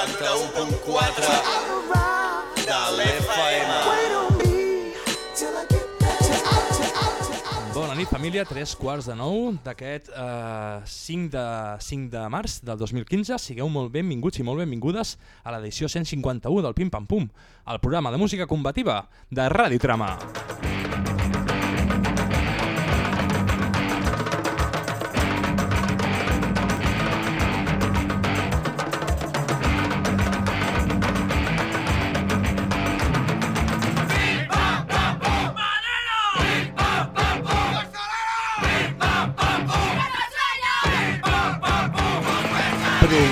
91.4 de l'FM. Bona nit, família. Tres quarts de nou d'aquest eh, 5, de, 5 de març del 2015. Sigueu molt benvinguts i molt benvingudes a l'edició 151 del Pim Pam Pum, el programa de música combativa de Ràdio Trama.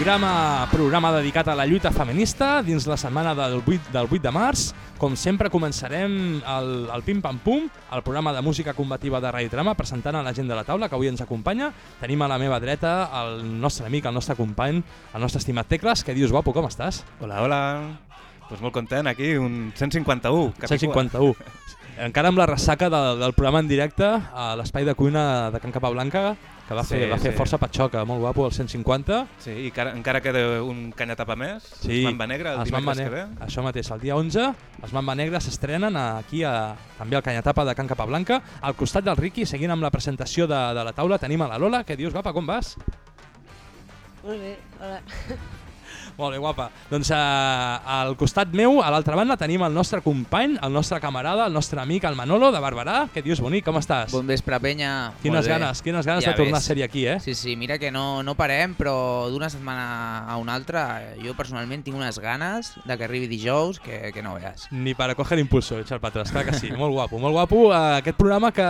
Programa, programa dedicat a la lluita feminista dins la setmana del 8, del 8 de març. Com sempre començarem el, el Pim Pam Pum, el programa de música combativa de Radio Trama, presentant a la gent de la taula que avui ens acompanya. Tenim a la meva dreta el nostre amic, el nostre company, el nostre estimat Tecles. Què dius, guapo, com estàs? Hola, hola. Pues molt content, aquí, un 151. capicua. 151. Encara amb la ressaca de, del programa en directe a l'espai de cuina de Can Capablanca, que va fer, Sí, va fer sí. força patxoca, molt guapo, el 150. Sí, i encara, encara queda un canyatapa més, sí. Mamba Negra, el dimecres que ve. Això mateix, el dia 11, els Mamba Negra s'estrenen aquí a, també al Canyatapa de Can Capablanca. Al costat del Riqui, seguint amb la presentació de, de la taula, tenim a la Lola. Què dius, guapa, com vas? Molt bé, hola. Molt bé, guapa. Doncs uh, al costat meu, a l'altra banda, tenim el nostre company, el nostre camarada, el nostre amic, el Manolo, de Barberà. Què dius, bonic, com estàs? Bon vespre, penya. Quines ganes, quines ganes Ja de tornar ves. a ser aquí, eh? Sí, sí, mira que no, no parem, però d'una setmana a una altra, jo personalment tinc unes ganes de que arribi dijous que, que no veas. Ni para coger impulso, echar para atrás, clar que sí, molt guapo, molt guapo. Uh, aquest programa que,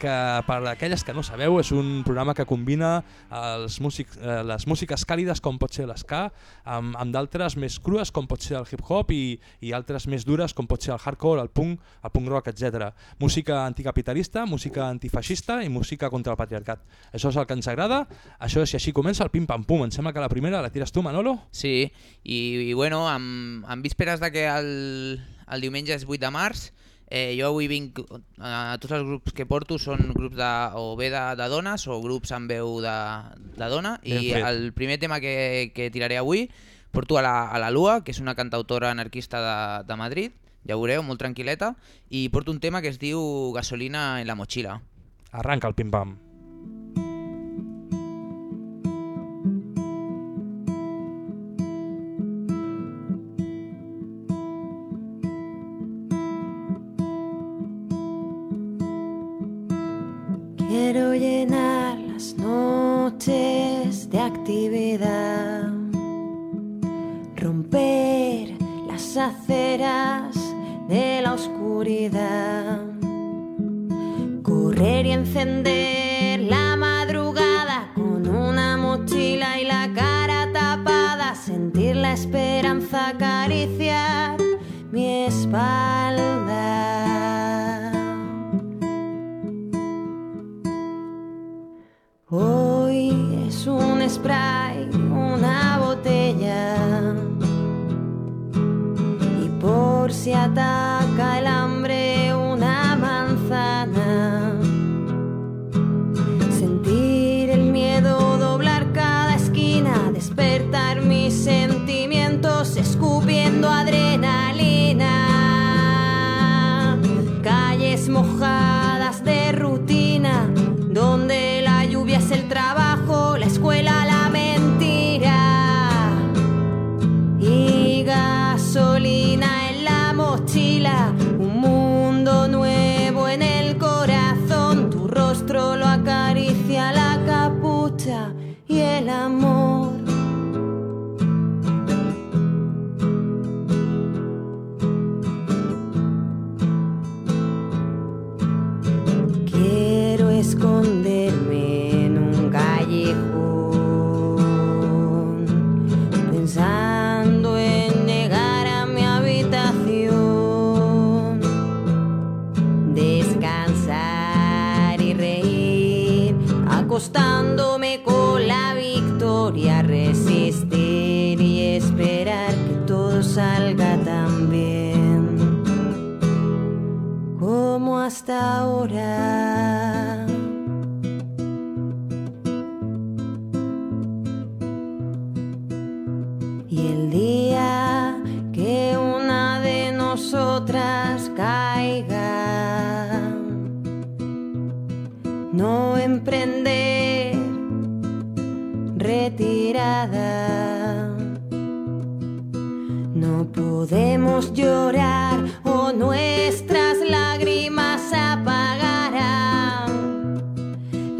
que per aquelles que no sabeu és un programa que combina els músics, les músiques càlides com pot ser l'esca amb, amb d'altres més crues com pot ser el hip-hop i, i altres més dures com pot ser el hardcore, el punk, el punk rock, etc. Música anticapitalista, música antifeixista i música contra el patriarcat. Això és el que ens agrada, això és i així comença el pim-pam-pum. Em sembla que la primera la tires tu, Manolo? Sí, i, i bueno, amb, amb vísperes de que el, el diumenge és 8 de març, eh, jo avui vinc, a tots els grups que porto són grups de, o bé de, de dones o grups amb veu de, de dona, Ben i fet. el primer tema que, que tiraré avui porto a la, a la Lua, que és una cantautora anarquista de, de Madrid, ja ho veureu, molt tranquil·leta, i porto un tema que es diu Gasolina en la mochila. Arranca el pim-pam.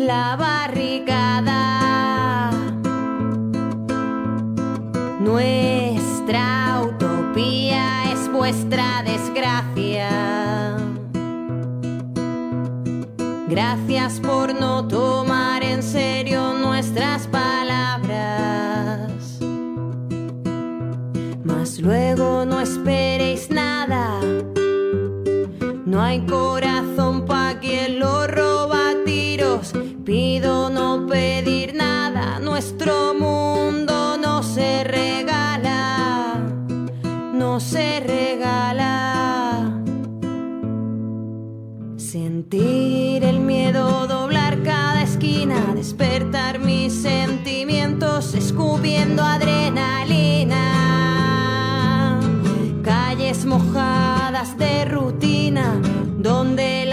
La barricada. Nuestra utopía es vuestra desgracia. Gracias por no tomar Pido no pedir nada. Nuestro mundo no se regala. No se regala. Sentir el miedo doblar cada esquina, despertar mis sentimientos escupiendo adrenalina. Calles mojadas de rutina, donde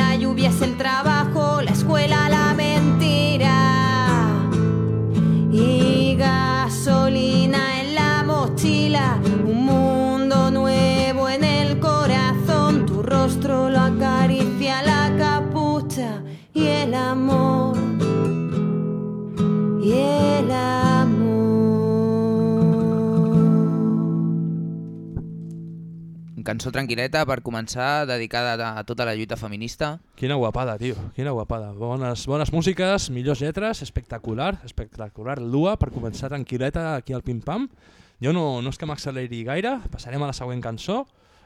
Cançó tranquil·leta per començar, dedicada a, tota la lluita feminista. Quina guapada, tio, quina guapada. Bones, bones músiques, millors lletres, espectacular, espectacular lua per començar tranquil·leta aquí al Pim Pam. Jo no, no és que m'acceleri gaire, passarem a la següent cançó.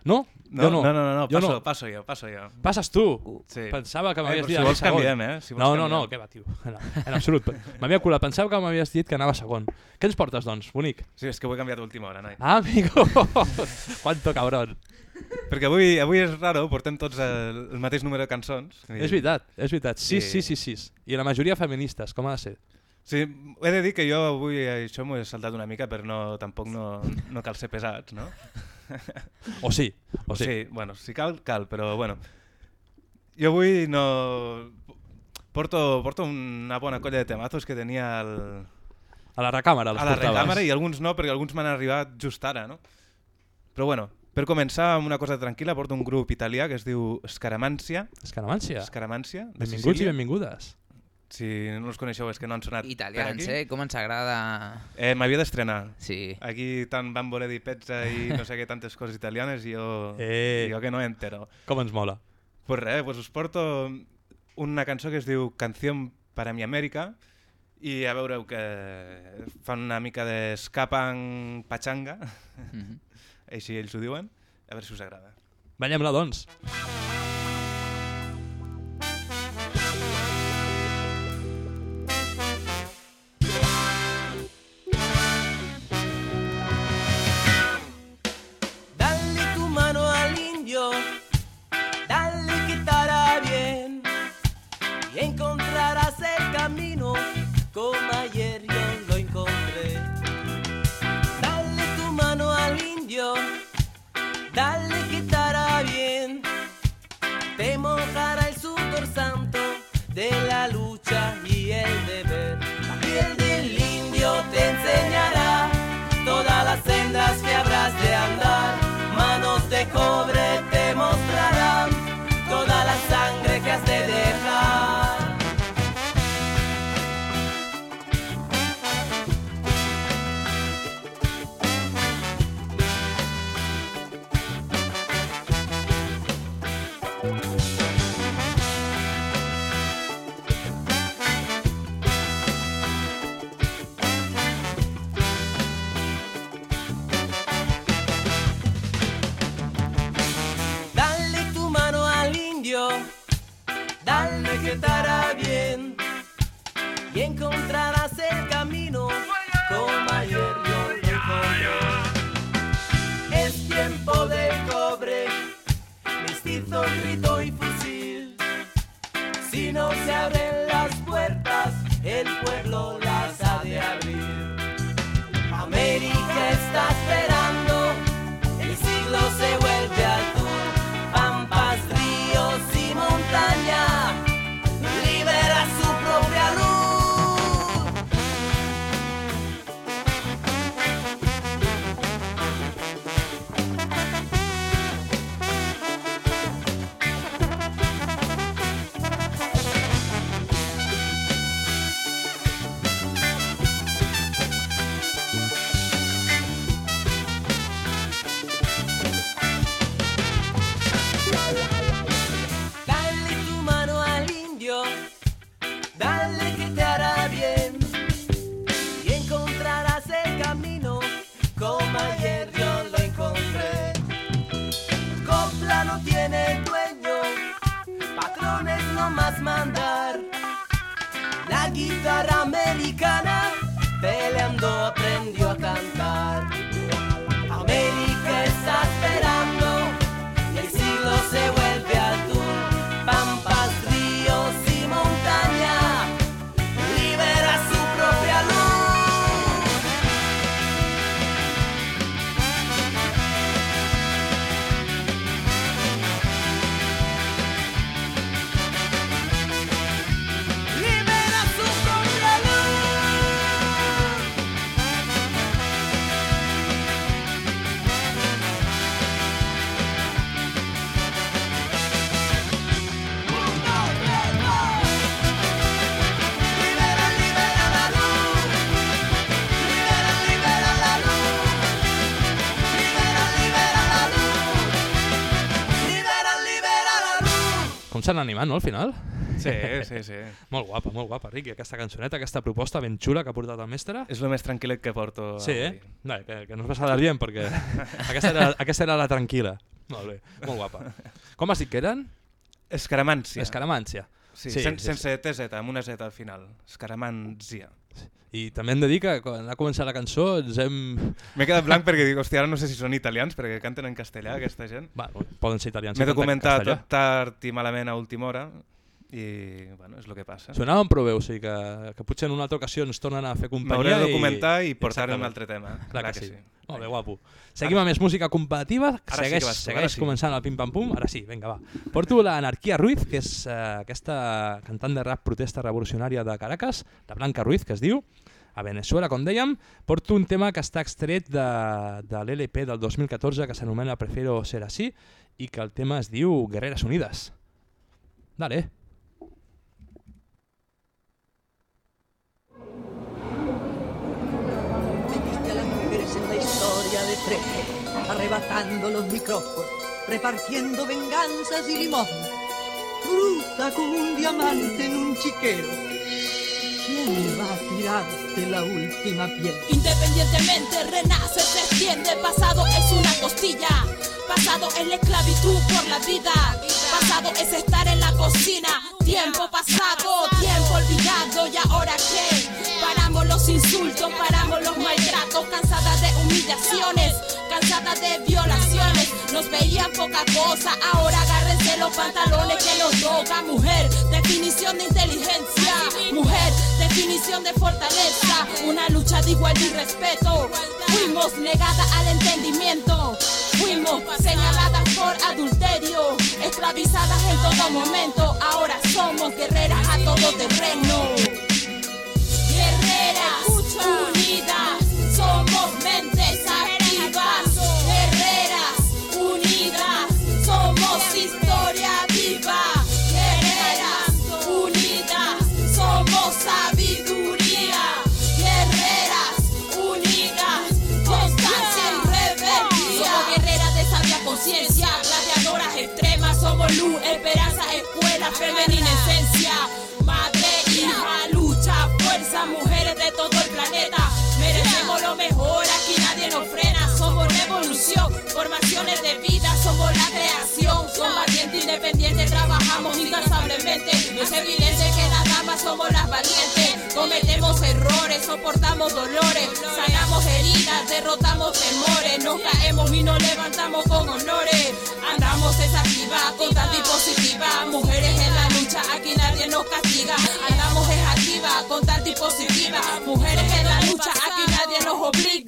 No? No, no, no, no, no, passo, no. passo jo, passo jo. Passes tu? Sí. Pensava que Eh, m'havies però dit si vols canviem, eh? Si vols no, no, no, què va, tio. En, en absolut. M'havia colat. Pensava que m'havies dit que anava segon. Què ens portes, doncs, bonic? Sí, és que ho he canviat a última hora, noi. Ah, amigo! Quanto cabrón. Perquè avui, avui és raro, portem tots el, el mateix número de cançons. I- És veritat, és veritat. Sis, Sí. sis, sis, sis. I la majoria feministes, com ha de ser? Sí, he de dir que jo avui això m'ho he saltat una mica, però no, tampoc no, no cal ser pesats, no? O sí, o sí. sí, bueno, si cal, cal, però bueno. Jo avui no... Porto, porto una bona colla de temazos que tenia al, A la recàmera els a la portaves. recàmera i alguns no, perquè alguns m'han arribat just ara, no? Però bueno, per començar amb una cosa tranquil·la, porto un grup italià que es diu Scaramansia. Escaramància. Scaramansia, de Benvinguts i benvingudes. Si no els coneixeu és que no han sonat per Italians, aquí. eh? Com ens agrada... Eh, M'havia d'estrenar. Sí. Aquí tant van voler dir pezza i no sé què tantes coses italianes i jo, Eh. jo que no entero. Com ens mola. Pues res, pues us porto una cançó que es diu Canción para mi América i a veureu que fan una mica d'escapan pachanga, Mhm. així ells ho diuen, a veure si us agrada. Ballem-la, doncs. Dale nomás mandar la guitarra americana peleando aprendió a cantar. S'han animat, no, al final? Sí, sí, sí. Molt guapa, molt guapa, Riqui, aquesta cançoneta, aquesta proposta ben xula que ha portat el mestre. És el més tranquil·let que porto Sí, eh? Vale, que, que no us passarà bien, perquè aquesta era, aquesta era la tranquil·la. Molt bé, molt guapa. Com has dit que eren? Escaramància. Escaramància. Sí, Sí, sen sí, sense TZ, amb una Z al final. Escaramància. I també hem de dir que quan ha començat la cançó ens hem... M'he quedat blanc perquè dic, hòstia, ara no sé si són italians, perquè canten en castellà, aquesta gent. Bueno, poden ser italians. M'he i documentat tot tard i malament a última hora i, bueno, és el que passa. Sonaven prou bé, o sigui que, que potser en una altra ocasió ens tornen a fer companyia. M'hauré de i- documentar i portar un altre tema. Clar, que, sí. Molt bé, guapo. Seguim amb més música competitiva. Ara sí segueix que vas segueix ara sí. començant el pim-pam-pum. Ara sí, vinga, va. Porto l'Anarquia Ruiz, que és uh, aquesta cantant de rap protesta revolucionària de Caracas, la Blanca Ruiz, que es diu, a Venezuela, com dèiem. Porto un tema que està extret de, l'LP del 2014 que s'anomena Prefiero ser así i que el tema es diu Guerreras Unidas. Dale. Arrebatando los micrófonos, repartiendo y. ¿Quién va a tirarte la última piel? Independientemente renace, se extiende, pasado es una costilla. Pasado es la esclavitud por la vida. Pasado es estar en la cocina. Tiempo pasado, tiempo olvidado. ¿Y ahora qué? Paramos los insultos, paramos los maltratos. Cansadas de humillaciones, cansadas de violaciones. Nos veían poca cosa, ahora agárrense los pantalones que nos toca. De fortaleza. Una lucha de igualdad y respeto. Fuimos negadas al entendimiento. Fuimos señaladas por adulterio, esclavizadas en todo momento. Ahora somos guerreras a todo terreno. Guerreras trabajamos incansablemente. Es evidente que las damas somos las valientes. Cometemos errores, soportamos dolores, sanamos heridas, derrotamos temores. Nos caemos y nos levantamos con honores. Andamos desactiva, constante y positiva. Mujeres en la lucha, aquí nadie nos castiga. Andamos es activa, constante y positiva. Mujeres en la lucha, aquí nadie nos obliga.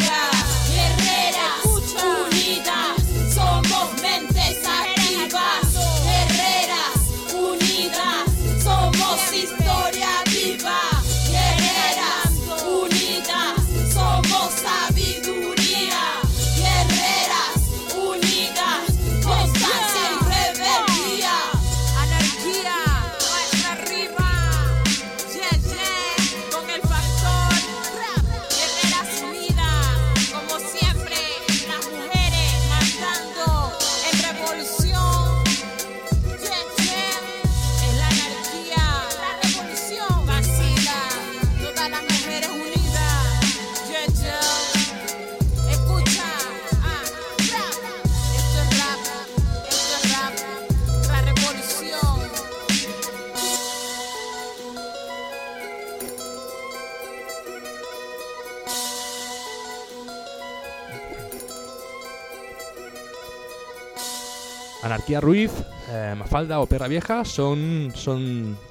Anarquia Ruiz, eh, Mafalda o Perra Vieja són, són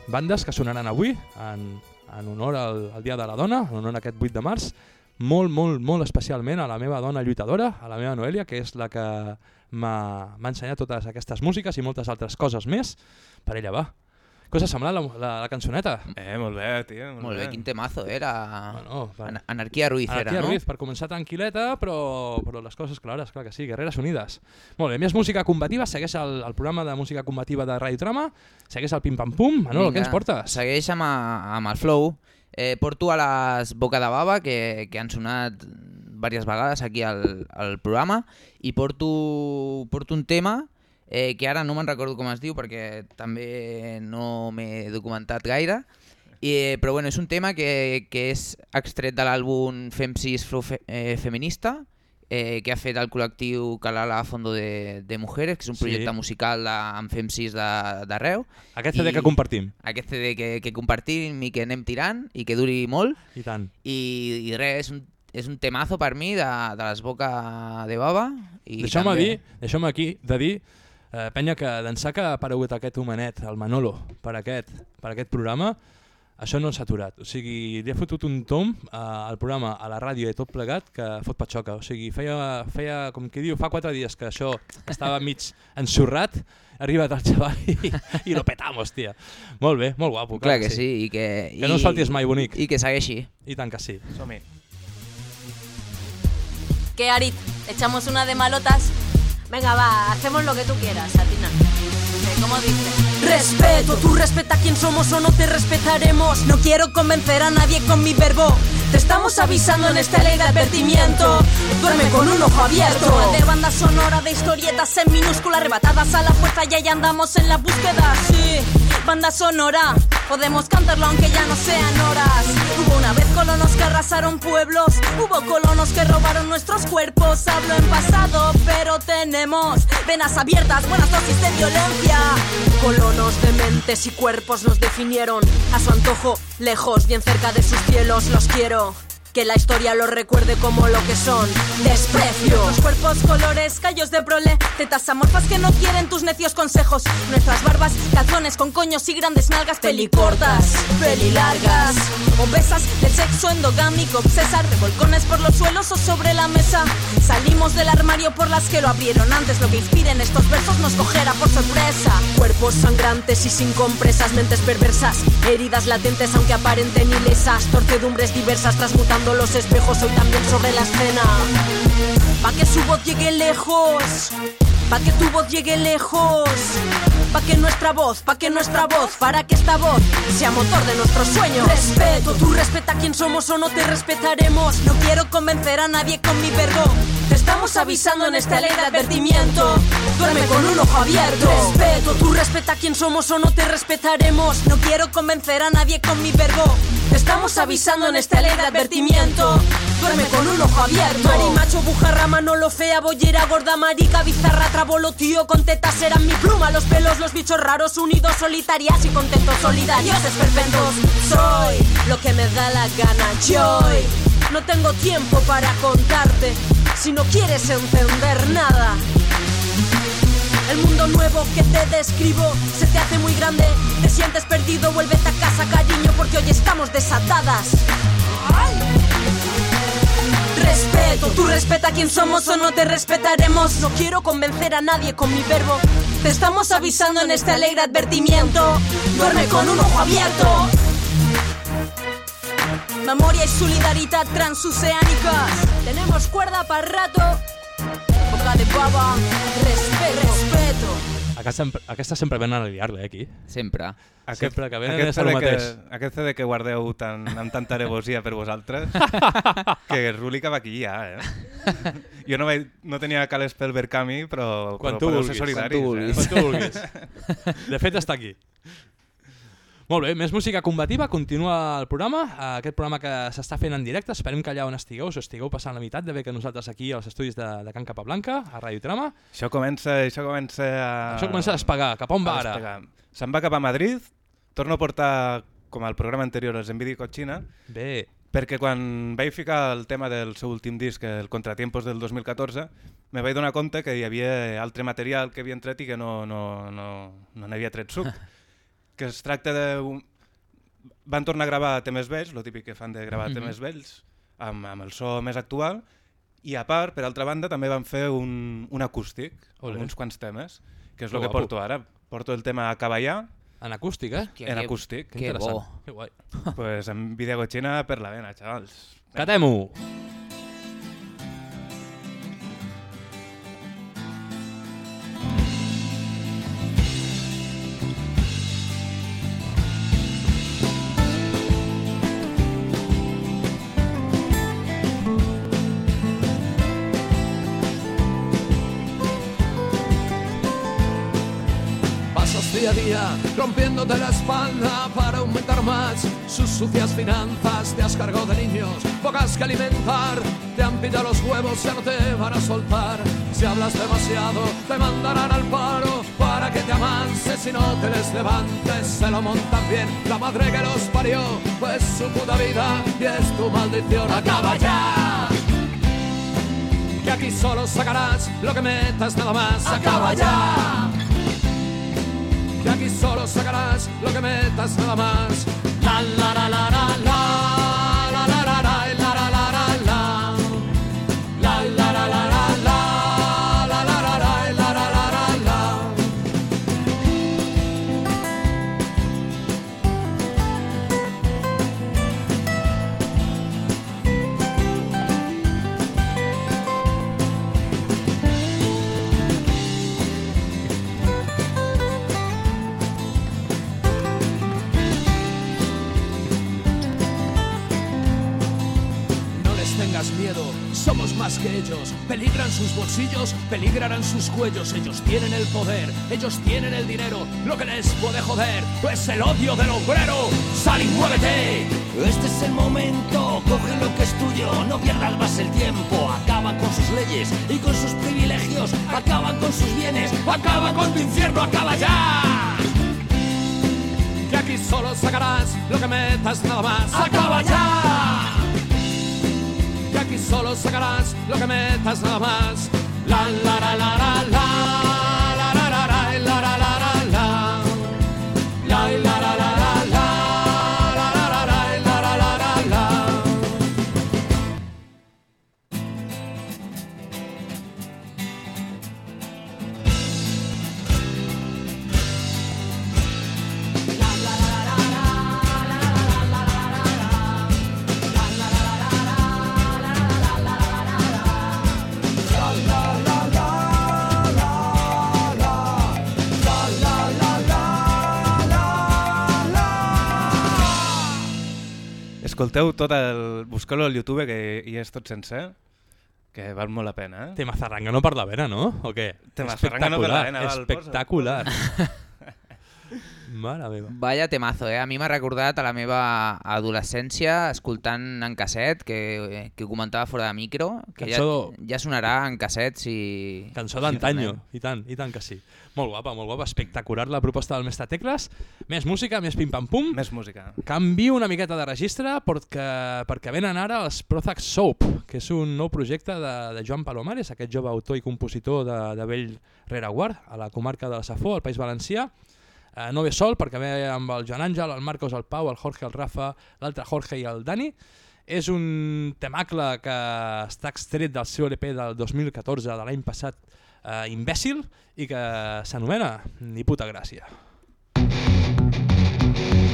bandes que sonaran avui en, en honor al, al Dia de la Dona, en honor a aquest 8 de març, molt, molt, molt especialment a la meva dona lluitadora, a la meva Noelia, que és la que m'ha ensenyat totes aquestes músiques i moltes altres coses més. Per ella va. Què us ha semblat la, la, la cançoneta? Eh, molt bé, tio. Molt, Molt bé, quin temazo era. Bueno, per- Ana- Anarquia Ruiz Anarquia era, no? Ruiz, per començar tranquil·leta, però, però les coses clares, clar que sí, Guerreres Unides. Molt bé, més música combativa, segueix el, el programa de música combativa de Radio Trama, segueix el Pim Pam Pum, Manolo, què ens Vinga, portes? Segueix amb, a- amb el flow. Eh, porto a les Boca de Bava, que, que han sonat diverses vegades aquí al, al programa, i porto, porto un tema eh, que ara no me'n recordo com es diu perquè també no m'he documentat gaire, i, però bueno, és un tema que, que és extret de l'àlbum Fem 6 Flow fe, eh, Feminista, eh, que ha fet el col·lectiu Calala Fondo de, de Mujeres, que és un Sí. projecte musical de, amb Fem 6 de- d'arreu, Aquest CD que compartim. aquest CD que, que compartim i que anem tirant i que duri molt I tant. i, i res, és un, és un temazo per mi de, de les boca de baba Deixeu-me també- dir, deixeu aquí de dir, eh, penya, que d'ençà que ha aparegut aquest homenet, el Manolo, per aquest, per aquest programa, això no s'ha aturat. O sigui, li ha fotut un tom eh, al programa, a la ràdio i tot plegat, que fot patxoca. O sigui, feia, feia com qui diu, fa quatre dies que això estava mig ensorrat, ha arribat el xaval i, i lo petamos, tia. Molt bé, molt guapo. Clar que sí, i que... Que no i- ens faltis mai, bonic. I que segueixi. I tant que sí. Som-hi. ¿Qué, Arit? ¿Echamos una de malotas? Venga, va, hacemos lo que tú quieras, Atina. ¿Qué, ¿Cómo dices? Respeto, tú respeta quién somos o no te respetaremos. No quiero convencer a nadie con mi verbo. Te estamos avisando en esta ley de advertimiento. Duerme con un ojo abierto. De banda sonora de historietas en minúscula, arrebatadas a la fuerza y ahí andamos en la búsqueda. Sí, banda sonora. Podemos cantarlo aunque ya no sean horas. Hubo una vez colonos que arrasaron pueblos. Hubo colonos que robaron nuestros cuerpos. Hablo en pasado, pero tenemos venas abiertas, buenas dosis de violencia. Colonos de mentes y cuerpos nos definieron a su antojo, lejos, bien cerca de sus cielos. Los quiero. Que la historia los recuerde como lo que son. Desprecio Nuestros cuerpos, colores, callos de prole Tetas amorfas que no quieren tus necios consejos. Nuestras barbas, calzones con coños y grandes nalgas Pelicortas, pelilargas Obesas del sexo endogámico Obsesas, revolcones por los suelos o sobre la mesa. Salimos del armario por las que lo abrieron antes Lo que inspiren estos versos nos cogerá por sorpresa. Cuerpos sangrantes y sin compresas Mentes perversas, heridas latentes aunque aparenten ilesas Torcedumbres diversas transmutando los espejos Hoy también sobre la escena. Pa' que su voz llegue lejos Pa' que tu voz llegue lejos Pa' que nuestra voz, pa' que nuestra voz Para que esta voz sea motor de nuestros sueños Respeto, tú respeta quién somos o no te respetaremos. No quiero convencer a nadie con mi verbo Te estamos avisando en esta ley de advertimiento. Duerme con un ojo abierto. Respeto, tú respeta quién somos o no te respetaremos. No quiero convencer a nadie con mi verbo. Te estamos avisando en esta ley de advertimiento. Duerme con un ojo abierto. Mari, macho, bujarra, manolo, fea, bollera, gorda, marica, bizarra, trabolo, tío, con tetas eran mi pluma Los pelos, los bichos raros, unidos, solitarias y contentos, solidarios, esperpentos. Soy lo que me da la gana, joy No tengo tiempo para contarte Si no quieres entender nada el mundo nuevo que te describo se te hace muy grande, te sientes perdido, vuélvete a casa, cariño, porque hoy estamos desatadas. Respeto, tú respeta quién somos o no te respetaremos. No quiero convencer a nadie con mi verbo. Te estamos avisando en este alegre advertimiento. Duerme con un ojo abierto. Memoria y solidaridad transoceánicas. Tenemos cuerda para rato. Boca de baba. Respeto. Respeto. Aquesta, sempre- aquesta sempre venen a liar-la, eh, aquí. Sempre. Sempre que venen aquest és el CD mateix. Que, aquest CD que guardeu tan, amb tanta alevosia per vosaltres, que Ruli va aquí ja, eh? Jo no, vaig, no tenia cales pel Verkami, però, Quan però tu podeu vulguis, ser quan solidaris. tu vulguis. Quan tu vulguis. De fet, està aquí. Molt bé, més música combativa, continua el programa, eh, aquest programa que s'està fent en directe, esperem que allà on estigueu, us estigueu passant la meitat de bé que nosaltres aquí als estudis de, de Can Capablanca, a Ràdio Trama. Això comença, això comença a... Això comença a despegar, cap on va ara? Se'n va cap a Madrid, torno a portar, com al programa anterior, els Envidi Cochina, Bé, perquè quan vaig ficar el tema del seu últim disc, el Contratiempos del 2014, me vaig donar compte que hi havia altre material que havien tret i que no no, no, no n'havia tret suc. que es tracta de... Un... Van tornar a gravar temes vells, el típic que fan de gravar Mhm. temes vells, amb, amb el so més actual, i a part, per altra banda, també van fer un, un acústic, Olé. amb uns quants temes, que és Que el que porto ara. Porto el tema Caballà, En acústic, eh? Que- en que- acústic, Que Que interessant. bo. Que guai. pues amb videogochina per la vena, xavals. Catem-ho! Día a día rompiéndote la espalda para aumentar más sus sucias finanzas. Te has cargado de niños, pocas que alimentar. Te han pillado los huevos, ya no te van a soltar. Si hablas demasiado, te mandarán al paro para que te amanses y no te les levantes. Se lo montan bien la madre que los parió, pues su puta vida y es tu maldición. ¡Acaba ya! Que aquí solo sacarás lo que metas nada más. ¡Acaba ya! Que aquí solo sacarás lo que metas nada más. La la la la la ellos. Peligran sus bolsillos, peligrarán sus cuellos. Ellos tienen el poder, ellos tienen el dinero. Lo que les puede joder es el odio del obrero. ¡Sal y muévete! Este es el momento, coge lo que es tuyo, no pierdas más el tiempo. Acaba con sus leyes y con sus privilegios, acaba con sus bienes, ¡Acaba con tu infierno, acaba ya! Que aquí solo sacarás lo que metas nada más. ¡Acaba ya! Solo sacarás lo que metas nada más. La la la la la la Escolteu tot el... Busqueu-lo al YouTube, que hi és tot sencer, que val molt la pena, eh? Tema zarranga no per la vena, no? O què? Tema zarranga no per la vena, val, Espectacular. Mare meva. Vaya temazo, eh? A mi m'ha recordat a la meva adolescència escoltant en casset, que, que ho comentava fora de micro, que ja, Cançó- ja sonarà en casset si... Cançó si d'antanyo, tornem. i tant, i tant que sí. Molt guapa, molt guapa, espectacular la proposta del Mestre Tecles. Més música, més pim-pam-pum. Més música. Canvio una miqueta de registre perquè, perquè venen ara els Prozac Soap, que és un nou projecte de, de Joan Palomares, aquest jove autor i compositor de, de Vell Rereguard, a la comarca de la Safó, al País Valencià. Eh, no ve sol perquè ve amb el Joan Àngel, el Marcos, el Pau, el Jorge, el Rafa, l'altre Jorge i el Dani. És un temacle que està extret del seu LP del 2014, de l'any passat, eh, Imbècil, i que s'anomena Ni puta gràcia. Sóc un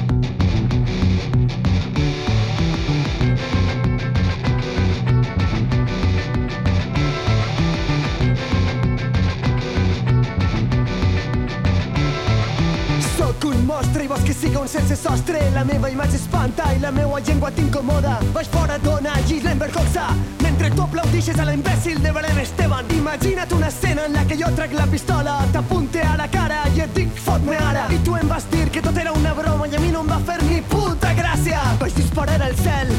monstre i vols que siga un sense sostre. La meva imatge espanta i la meva llengua t'incomoda. Vaig fora, dona, Gislen Bercoxa Mentre tu aplaudixes a l'imbècil de Belén Esteban Imagina't una escena en la que jo trec la pistola T'apunte a la cara i et dic fot-me ara I tu em vas dir que tot era una broma i a mi no em va fer ni puta gràcia. Vaig disparar al cel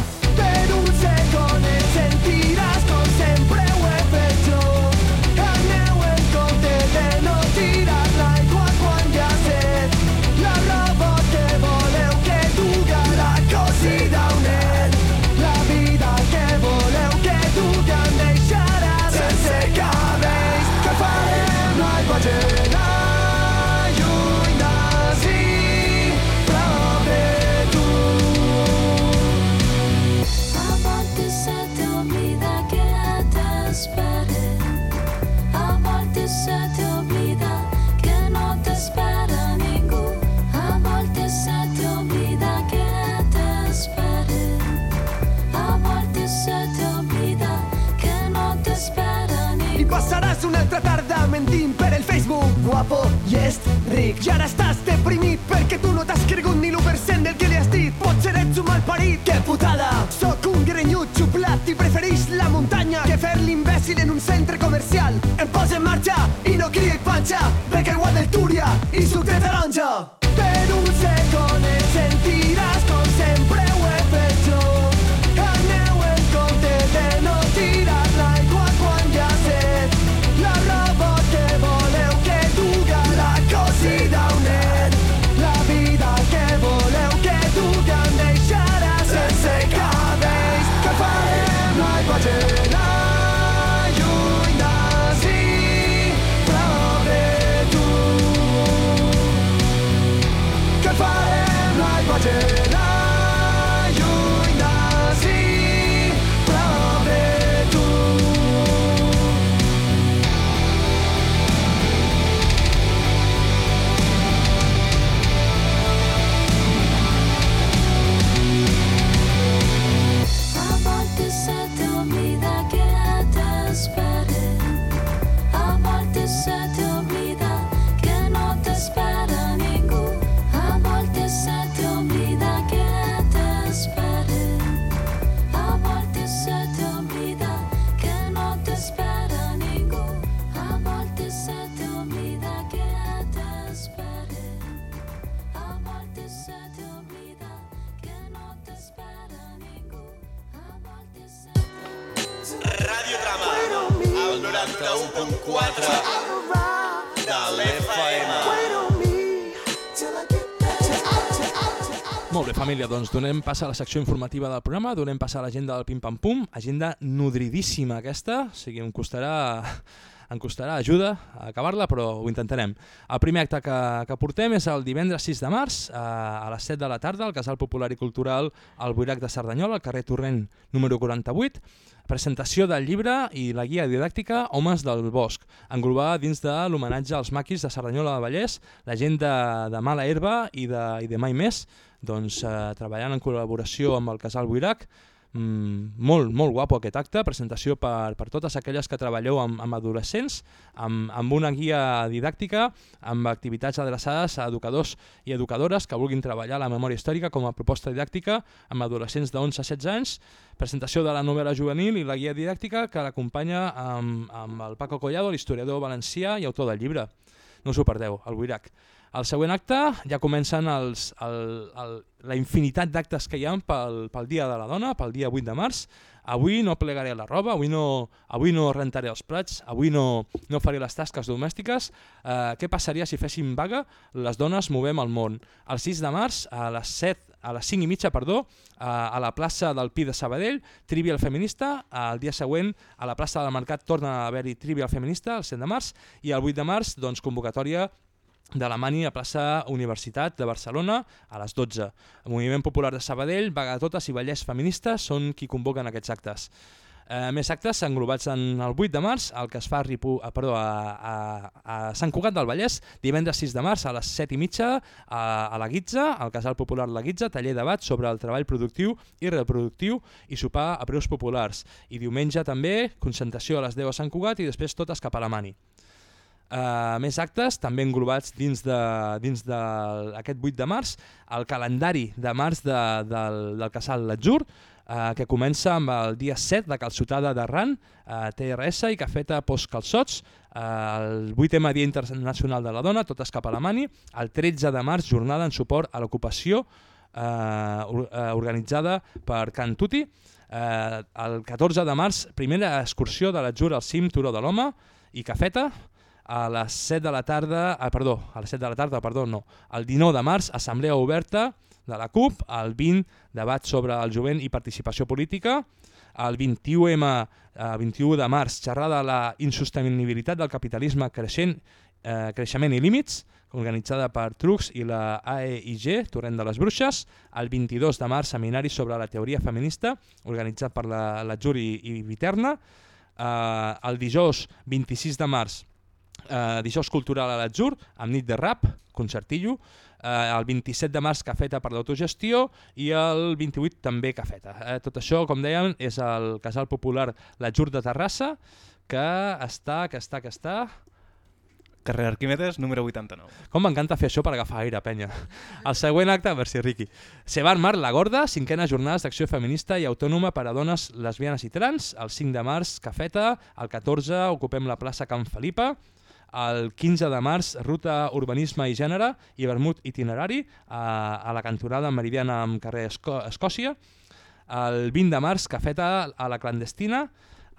altra tarda mentint per el Facebook. Guapo, llest, ric. I ara estàs deprimit perquè tu no t'has cregut ni l'1% del que li has dit. Potser ets un malparit, que putada. Sóc un grenyut xuplat i preferix la muntanya que fer l'imbècil en un centre comercial. Em poso en marxa i no crie panxa. Perquè igual del Túria i suc de taronja doncs donem pas a la secció informativa del programa, donem pas a l'agenda del Pim Pam Pum, agenda nodridíssima aquesta, o sigui, em costarà, em costarà ajuda a acabar-la, però ho intentarem. El primer acte que, que portem és el divendres 6 de març, a, a les 7 de la tarda, al Casal Popular i Cultural al Buirac de Cerdanyola, al carrer Torrent número 48, presentació del llibre i la guia didàctica Homes del Bosc, englobar dins de l'homenatge als maquis de Cerdanyola de Vallès, la gent de, de Mala Herba i de, i de Mai Més, doncs, eh, treballant en col·laboració amb el Casal Buirac, Mm, molt, molt guapo aquest acte, presentació per, per totes aquelles que treballeu amb, amb adolescents, amb, amb una guia didàctica, amb activitats adreçades a educadors i educadores que vulguin treballar la memòria històrica com a proposta didàctica amb adolescents de 11 a 16 anys, presentació de la novel·la juvenil i la guia didàctica que l'acompanya amb, amb el Paco Collado, l'historiador valencià i autor del llibre. No us ho perdeu, el Buirac. Al següent acte ja comencen els, el, el, la infinitat d'actes que hi ha pel, pel Dia de la Dona, pel dia 8 de març. Avui no plegaré la roba, avui no, avui no rentaré els plats, avui no, no faré les tasques domèstiques. Eh, què passaria si féssim vaga? Les dones movem el món. El 6 de març, a les 7 a les 5 i mitja, perdó, a, la plaça del Pi de Sabadell, Trivial Feminista, el dia següent a la plaça del Mercat torna a haver-hi Trivial Feminista, el 7 de març, i el 8 de març, doncs, convocatòria de la Mani a plaça Universitat de Barcelona a les 12. El Moviment Popular de Sabadell, Vaga de Totes i Vallès Feministes són qui convoquen aquests actes. Eh, més actes englobats en el 8 de març, el que es fa a, Ripu, a, perdó, a, a, a Sant Cugat del Vallès, divendres 6 de març a les 7 i mitja a, a la Guitza, al Casal Popular La Guitza, taller debat sobre el treball productiu i reproductiu i sopar a preus populars. I diumenge també, concentració a les 10 a Sant Cugat i després totes cap a la Mani. Uh, més actes, també englobats dins de dins d'aquest 8 de març, el calendari de març de, del, del Casal Latzur, uh, que comença amb el dia 7 de calçotada d'Arran, uh, TRS i cafeta postcalçots, uh, el 8è Dia Internacional de la Dona, totes cap a la mani, el 13 de març, jornada en suport a l'ocupació or, uh, organitzada per Can Tuti, uh, el 14 de març, primera excursió de l'Atzur al cim Turó de l'Home i cafeta, a les 7 de la tarda, ah, perdó, a les 7 de la tarda, perdó, no, el 19 de març, assemblea oberta de la CUP, el 20 debat sobre el jovent i participació política, el 21M, eh, 21 de març, xerrada la insostenibilitat del capitalisme creixent, eh, creixement i límits, organitzada per Trux i la AEIG, Torrent de les Bruixes, el 22 de març, seminari sobre la teoria feminista, organitzat per la, la Juri i Viterna, eh, el dijous 26 de març, eh, dijous cultural a l'Atzur, amb nit de rap, concertillo, eh, el 27 de març cafeta per l'autogestió i el 28 també cafeta. Eh, tot això, com dèiem, és el casal popular l'Atzur de Terrassa, que està, que està, que està... Carrer Arquímedes, número 89. Com m'encanta fer això per agafar aire, penya. El següent acte, a veure si Riqui. Se va armar la gorda, cinquena jornades d'acció feminista i autònoma per a dones lesbianes i trans. El 5 de març, cafeta. El 14, ocupem la plaça Can Felipa. El 15 de març, ruta urbanisme i gènere i vermut itinerari a, a la cantonada meridiana amb carrer Esco Escòcia. El 20 de març, cafeta a la clandestina.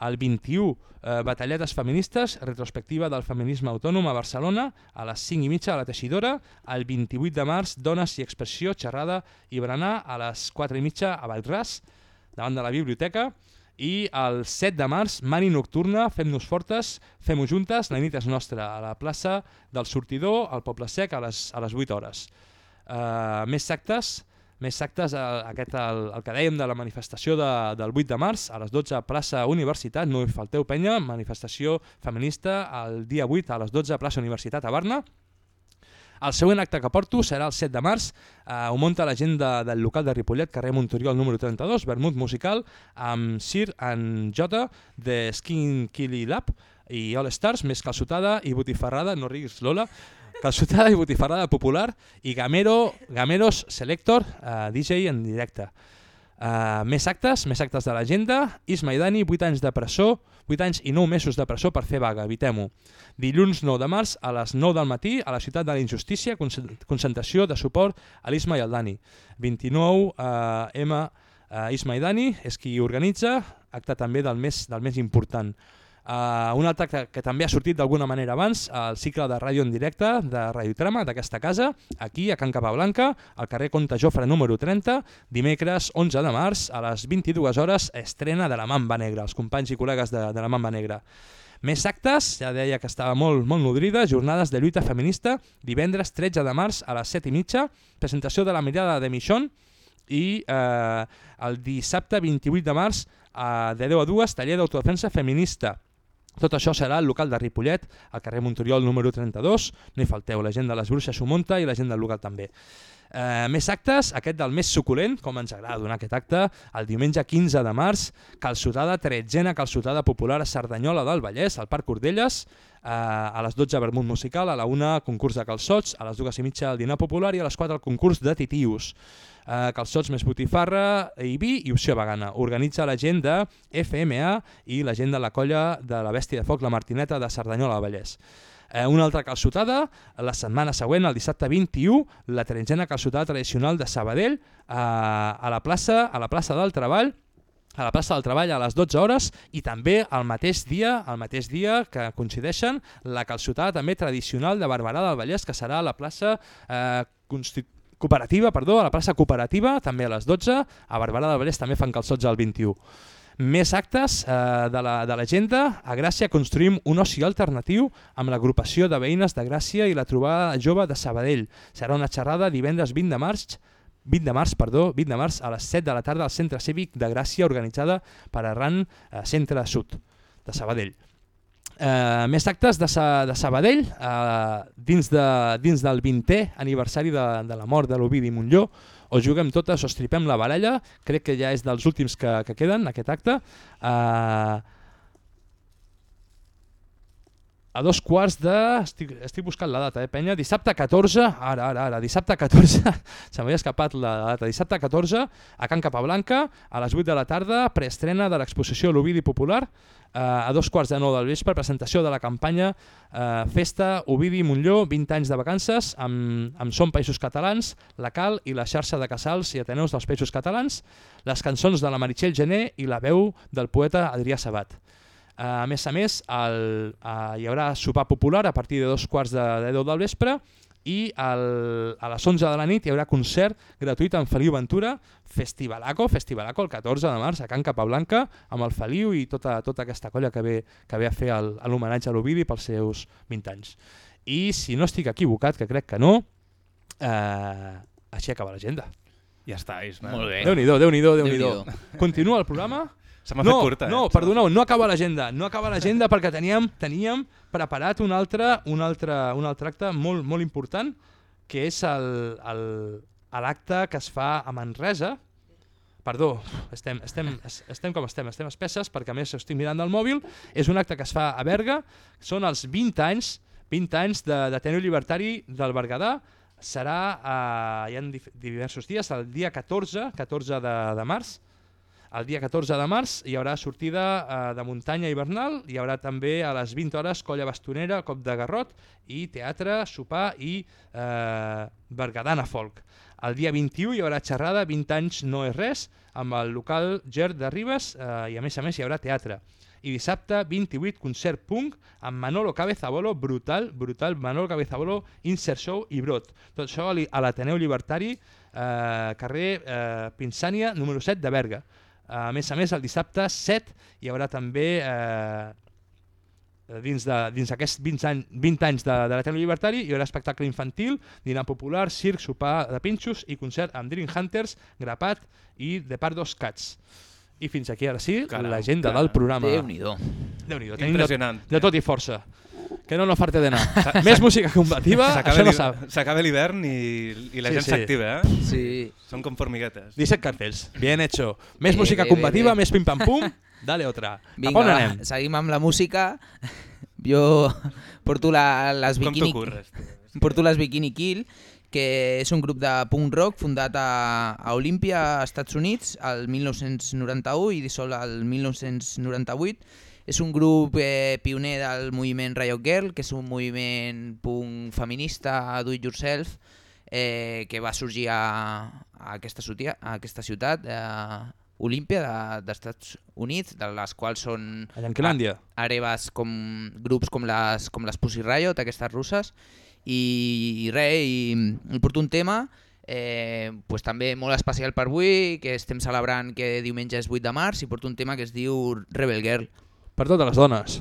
El 21, eh, batalletes feministes, retrospectiva del feminisme autònom a Barcelona, a les 5 i mitja a la Teixidora. El 28 de març, dones i expressió, xerrada i berenar a les 4 i mitja a Vallràs, davant de la biblioteca. I el 7 de març, mani nocturna, fem-nos fortes, fem-ho juntes, la nit és nostra, a la plaça del Sortidor, al Poble Sec, a les, a les 8 hores. Uh, més actes, més actes, eh, aquest, el, el que dèiem de la manifestació de, del 8 de març, a les 12 a plaça Universitat, no hi falteu penya, manifestació feminista el dia 8 a les 12 a plaça Universitat a Barna. El següent acte que porto serà el 7 de març, eh, ho munta la gent de, del local de Ripollet, carrer Montoriol número 32, vermut musical, amb Sir en J de Skin Killy Lab i All Stars, més calçotada i botifarrada, no riguis Lola, calçotada i botifarrada popular i Gamero, Gameros Selector, eh, DJ en directe. Uh, més actes, més actes de l'agenda. Isma i Dani, 8 anys de presó, 8 anys i 9 mesos de presó per fer vaga, evitem-ho. Dilluns 9 de març a les 9 del matí a la ciutat de la Injustícia, concent- concentració de suport a l'Isma i al Dani. 29 uh, M uh, Isma i Dani és qui organitza, acte també del més, del més important. Uh, un altre que, que també ha sortit d'alguna manera abans, el cicle de ràdio en directe de Radiotrama d'aquesta casa, aquí a Can Capablanca, al carrer Comte Jofre número 30, dimecres 11 de març a les 22 hores, estrena de la Mamba Negra, els companys i col·legues de, de la Mamba Negra. Més actes, ja deia que estava molt, molt nodrida, jornades de lluita feminista, divendres 13 de març a les 7 i mitja, presentació de la mirada de Michon, i eh, el dissabte 28 de març eh, de 10 a 2, taller d'autodefensa feminista. Tot això serà al local de Ripollet, al carrer Montoriol número 32. No hi falteu, la gent de les bruixes s'ho munta i la gent del local també. Eh, més actes, aquest del més suculent, com ens agrada donar aquest acte, el diumenge 15 de març, calçotada, tretzena calçotada popular a Cerdanyola del Vallès, al Parc Cordelles, eh, a les 12 vermut musical, a la 1 concurs de calçots, a les 2 i mitja el dinar popular i a les 4 el concurs de titius. Eh, calçots més botifarra i vi i opció vegana. Organitza la gent de FMA i la gent de la colla de la bèstia de foc, la Martineta de Cerdanyola del Vallès. Eh, una altra calçotada, la setmana següent, el dissabte 21, la tretzena calçotada tradicional de Sabadell eh, a, la plaça, a la plaça del Treball, a la plaça del Treball a les 12 hores i també al mateix dia, al mateix dia que coincideixen la calçotada també tradicional de Barberà del Vallès que serà a la plaça eh, Constitu cooperativa, perdó, a la plaça cooperativa també a les 12, a Barberà del Vallès també fan calçots al 21. Més actes eh, de la- l'agenda. A Gràcia construïm un oci alternatiu amb l'agrupació de veïnes de Gràcia i la trobada jove de Sabadell. Serà una xerrada divendres 20 de març 20 de març, perdó, 20 de març a les 7 de la tarda al Centre Cívic de Gràcia organitzada per Arran eh, Centre Sud de Sabadell. Eh, més actes de, Sa de Sabadell eh, dins, de, dins del 20è aniversari de, de la mort de l'Ovidi Montlló o juguem totes o estripem la baralla. Crec que ja és dels últims que, que queden aquest acte. Eh, a dos quarts de... Estic, estic buscant la data, eh, penya? Dissabte 14, ara, ara, ara, dissabte 14, se m'havia escapat la data, dissabte 14, a Can Capablanca, a les 8 de la tarda, preestrena de l'exposició L'Ovidi Popular, eh, a dos quarts de nou del vespre, presentació de la campanya eh, Festa Ovidi Montlló, 20 anys de vacances, amb, amb Som Països Catalans, la Cal i la xarxa de casals i ateneus dels Països Catalans, les cançons de la Meritxell Gené i la veu del poeta Adrià Sabat. Eh, a més a més, el, uh, hi haurà sopar popular a partir de dos quarts de, de 10 del vespre i el, a les 11 de la nit hi haurà concert gratuït amb Feliu Ventura, Festivalaco, Festivalaco el 14 de març a Can Capablanca amb el Feliu i tota, tota aquesta colla que ve, que ve a fer el- l'homenatge a l'Ovidi pels seus 20 anys. I si no estic equivocat, que crec que no, eh, així acaba l'agenda. Ja està, Isma. Molt bé. Déu-n'hi-do, Déu-n'hi-do, Déu-n'hi-do. Déu-n'hi-do. Continua el programa? Se m'ha no, fet curta, eh? No, perdoneu, no acaba l'agenda. No acaba l'agenda perquè teníem teníem preparat un altre, un altre, un altre acte molt, molt important, que és l'acte que es fa a Manresa. Perdó, estem, estem, es- estem com estem, estem espesses perquè a més estic mirant del mòbil, és un acte que es fa a Berga, són els 20 anys 20 anys de, de Teneu Llibertari del Berguedà, serà, eh, hi ha diversos dies, el dia 14, 14 de, de març, el dia 14 de març hi haurà sortida eh, de muntanya hivernal, hi haurà també a les 20 hores colla bastonera, cop de garrot i teatre, sopar i eh, bergadana folk. El dia 21 hi haurà xerrada 20 anys no és res amb el local Gerd de Ribes eh, i a més a més hi haurà teatre. I dissabte 28 concert punk amb Manolo Cabezabolo, brutal, brutal, Manolo Cabezabolo, Insert Show i Brot. Tot això a l'Ateneu Libertari, eh, carrer eh, Pinsània, número 7 de Berga. A més a més, el dissabte 7 hi haurà també eh, dins de- dins d'aquests 20 anys, 20 anys de, de l'Ateneu Libertari hi haurà espectacle infantil, dinar popular, circ, sopar de pinxos i concert amb Dream Hunters, Grapat i The Pardos Cats. I fins aquí ara sí, l'agenda del programa. Déu-n'hi-do. Déu-n'hi-do. Tenim de, Impressionant. de tot i força. Que no no farte d'anar. Més música combativa, S'acaba això no sap. S'acaba l'hivern i, i la Sí, gent sí. s'activa, eh? Sí. Són com formiguetes. 17 cartells. Bien hecho. Més Bé, música bé, combativa, bé. més pim-pam-pum. Dale otra. Cap Vinga, on va, anem? seguim amb la música. Jo porto la, les Com Bikini... t'ho curres, Porto les Bikini Kill, que és un grup de punk rock fundat a, a Olímpia, Estats Units, el 1991 i dissol el 1998. És un grup eh, pioner del moviment Riot Girl, que és un moviment punk feminista do it yourself, eh, que va sorgir a, a, aquesta, ciutat, a aquesta ciutat, eh, Olímpia, de- d'Estats Units, de les quals són A Yanquilàndia. a- hereves com grups com les, com les Pussy Riot, aquestes russes, i, i res, i, i porto un tema eh, pues també molt especial per avui, que estem celebrant que diumenge és 8 de març, i porto un tema que es diu Rebel Girl. Per totes les dones.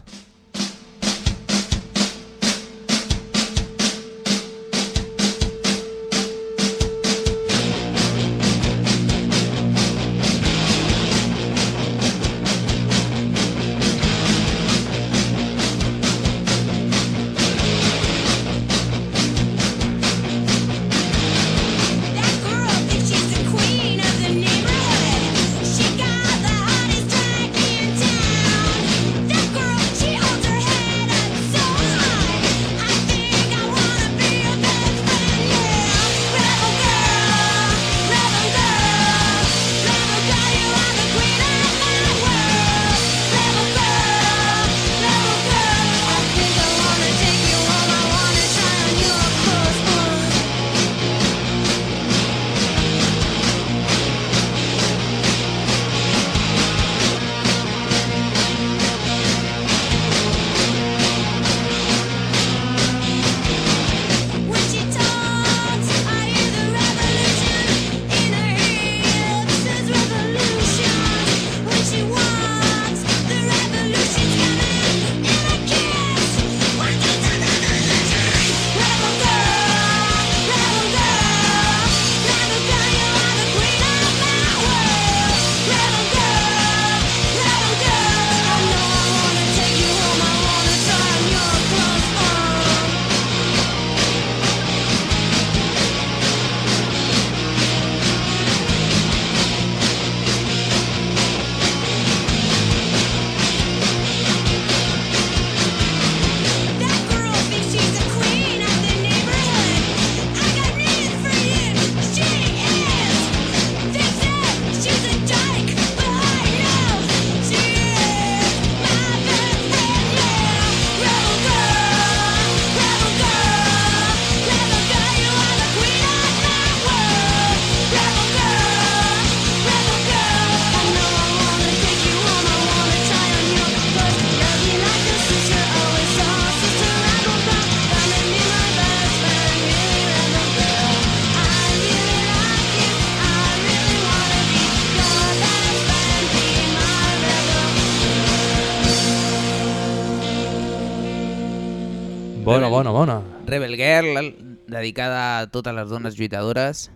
Bona, bona, bona. Rebel Girl, dedicada a totes les dones lluitadores.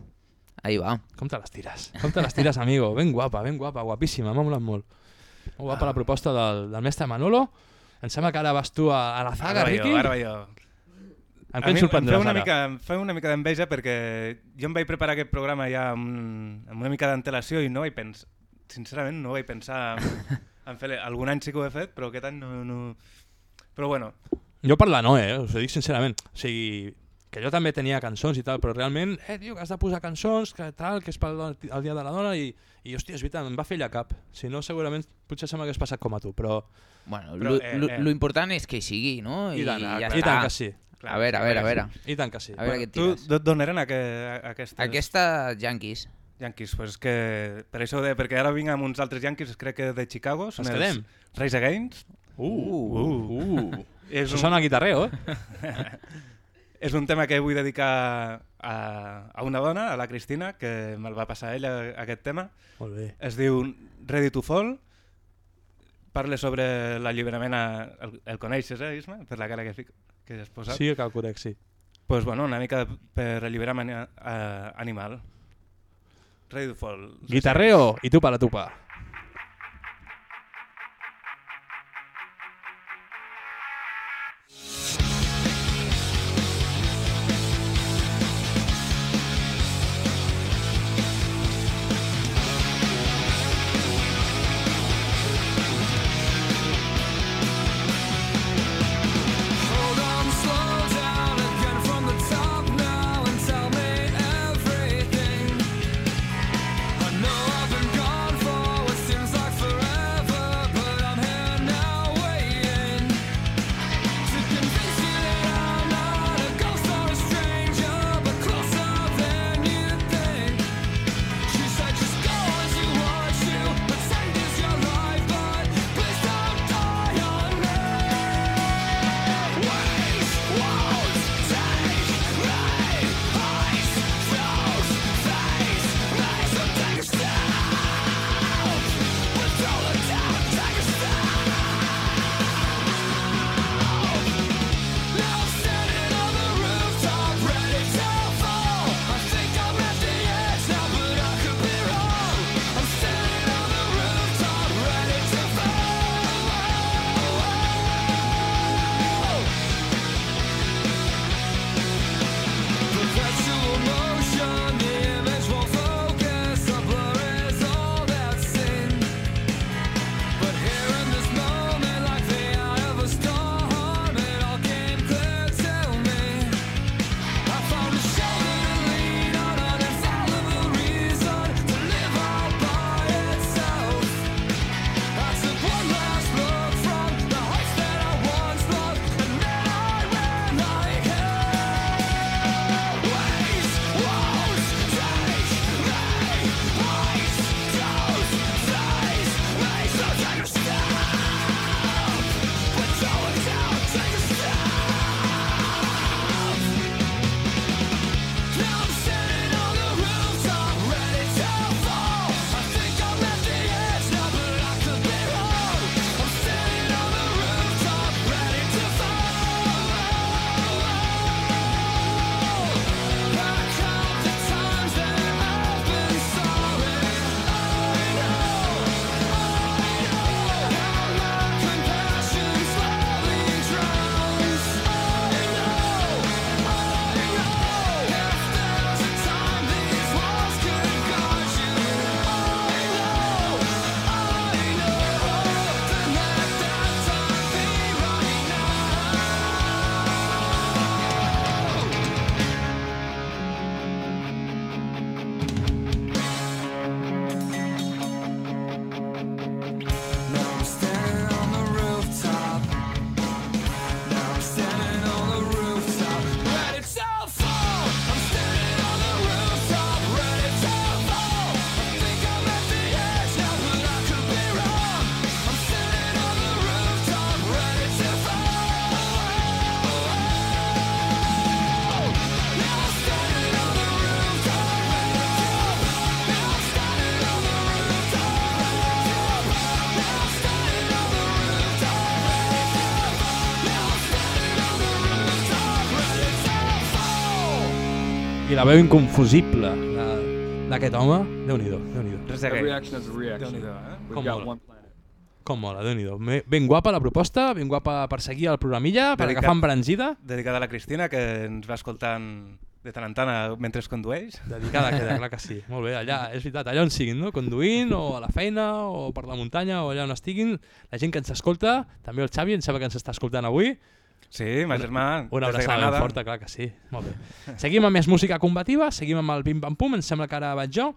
Ahí va. Com te les tires? Com te les tires, amigo? Ben guapa, ben guapa, guapíssima, m'ha molat molt. Molt guapa la proposta del, del mestre Manolo. Em sembla que ara vas tu a, a la zaga, Ara va jo, Riqui. ara va jo. Amb A mi em fa una? Mica, em fa una mica d'enveja perquè jo em vaig preparar aquest programa ja amb, amb una mica d'antelació i no vaig pensar, sincerament no vaig pensar en, en fer... Algun any sí que ho he fet, però aquest any no... no... Però bueno, Jo parlar no, eh? Us ho dic sincerament. O sigui, que jo també tenia cançons i tal, però realment, eh, tio, que has de posar cançons, que tal, que és pel el dia de la dona, i, i hòstia, és veritat, em va fer allà cap. Si no, segurament, potser se m'hagués passat com a tu, però... Bueno, Però, lo, eh, lo, eh. lo important és que hi sigui, no? I tant, ja i tant que sí. A veure, a veure, a veure. I tant que sí. A veure què et tu tires. d'on eren aqu aquestes? Aquesta, Yankees. Yankees, pues que per això deia, perquè ara vinc amb uns altres Yankees, crec que de Chicago, són els? Rise Against. Uh, uh. És Això sona a guitarreo, eh? és un tema que vull dedicar a, a una dona, a la Cristina, que me'l va passar ella, aquest tema. Molt bé. Es diu Ready to Fall, parla sobre l'alliberament, a- el, el coneixes, eh, Isma? Per la cara que, fic, que has posat. Sí, que el conec, sí. pues, bueno, una mica per alliberar mani- a, animal. Ready to Fall. Guitarreo i tupa la tupa. La veu inconfusible de- d'aquest home, Déu-n'hi-do, déu nhi déu eh? Com mola. Com mola, déu nhi Ben guapa la proposta, ben guapa per seguir el programilla, per Dedicat- agafar embranzida. Dedicada a la Cristina, que ens va escoltant de tant en tant a- mentre es condueix. Dedicada queda, clar que sí. Molt bé, allà, és veritat, allà on siguin, no? conduint, o a la feina, o per la muntanya, o allà on estiguin, la gent que ens escolta, també el Xavi, em sembla que ens està escoltant avui. Sí, ma Una- germà, Una de abraçada ben forta, clar que sí. Molt bé. Seguim amb més música combativa, seguim amb el Pim Pam Pum, em sembla que ara vaig jo.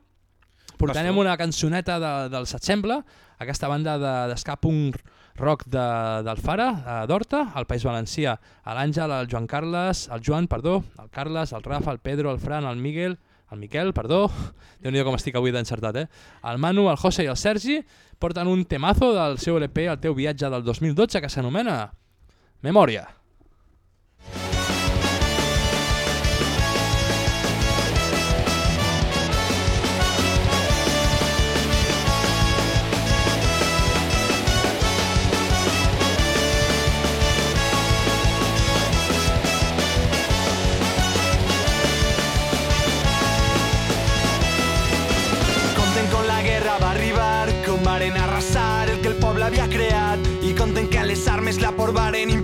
Portarem una cançoneta de, del S'Assembla, aquesta banda de- d'esca punk rock de, del Fara, eh, d'Horta, al País Valencià. A l'Àngel, el Joan Carles, el Joan, perdó, el Carles, el Rafa, el Pedro, el Fran, el Miguel, el Miquel, perdó, déu nhi com estic avui d'encertat, eh? El Manu, el José i el Sergi porten un temazo del seu LP, el teu viatge del 2012, que s'anomena Memòria.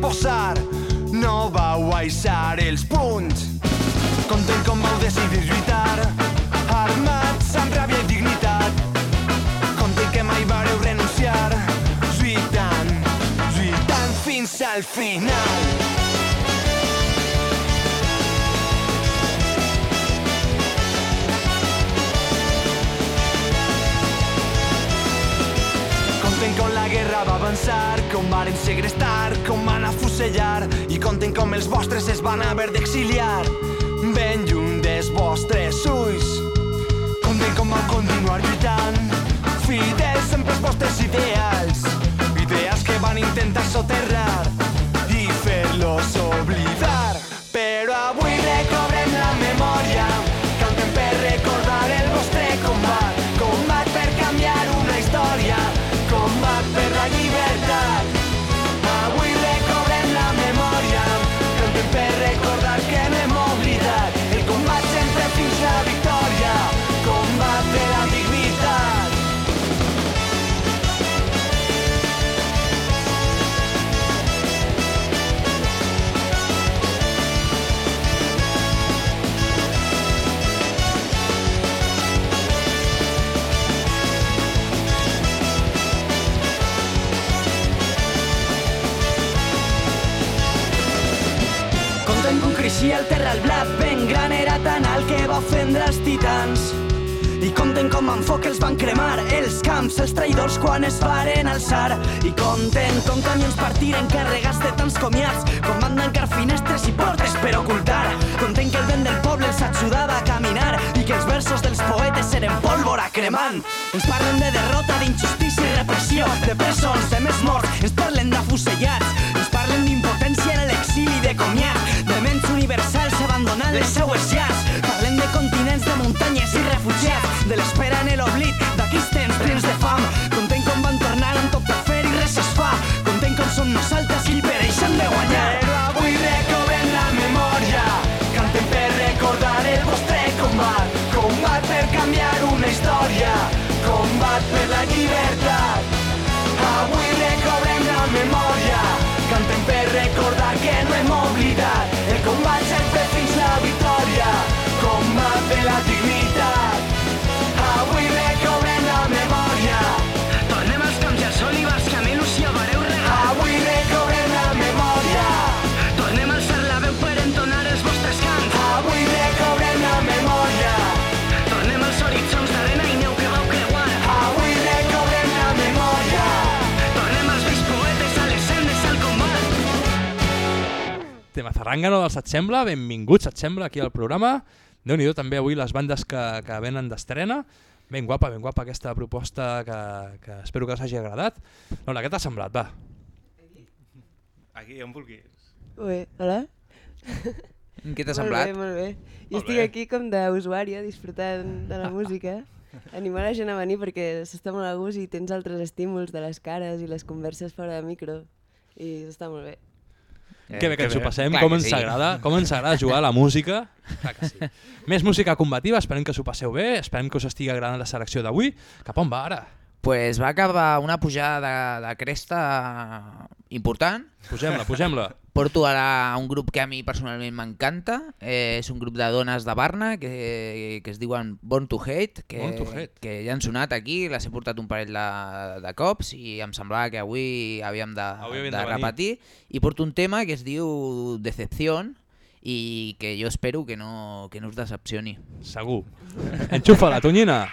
Imposar. No vau baixar els punts. Content com vau decidir lluitar, armats amb ràbia i dignitat. Content que mai vareu renunciar, lluitant, lluitant fins al final. Van afusellar i content com els vostres es van haver d'exiliar. Ben lluny dels vostres ulls. Content com vau continuar lluitant, fidels sempre als vostres ideals, ideals que van intentar soterrar Creixia el terra al blat ben gran era tan alt que va ofendre els titans. I content com amb foc els van cremar els camps, els traïdors quan es varen alçar. I content com camions partiren carregats de tants comiats, com van tancar finestres i portes per ocultar. Content que el vent del poble els ajudava a caminar i que els versos dels poetes eren pólvora cremant. Ens parlen de derrota, d'injustícia i repressió, de presons, de més morts, ens parlen d'afusellats, ens parlen d'impotència les seues llars. Parlem de continents, de muntanyes i refugiats, de l'espera Zarrangano del S'Assembla, benvinguts S'Assembla aquí al programa. déu nhi també avui les bandes que, que venen d'estrena. Ben guapa, ben guapa aquesta proposta que, que espero que us hagi agradat. Lola, què t'ha semblat? Va. Aquí, on vulguis. Bé, hola. Què t'ha Molt semblat? bé, molt bé. Jo Molt estic bé. aquí com d'usuària disfrutant de la música, animar la gent a venir perquè s'està molt a gust i tens altres estímuls de les cares i les converses fora de micro i s'està molt bé. Eh, que bé que ens ho passem, Clar com ens sí. agrada, com ens agrada jugar a la música. Clar que sí. Més música combativa, esperem que s'ho passeu bé, esperem que us estigui agradant la selecció d'avui. Cap on va ara? pues va acabar una pujada de, de cresta important. Pugem-la, pugem-la. Porto ara un grup que a mi personalment m'encanta. Eh, és un grup de dones de Barna que, que es diuen Born to Hate, que, Born to Hate. que ja han sonat aquí, les he portat un parell de, de cops i em semblava que avui havíem de, Avui havien de de repetir. I porto un tema que es diu Decepción i que jo espero que no, que no us decepcioni. Segur. Enxufa la tonyina.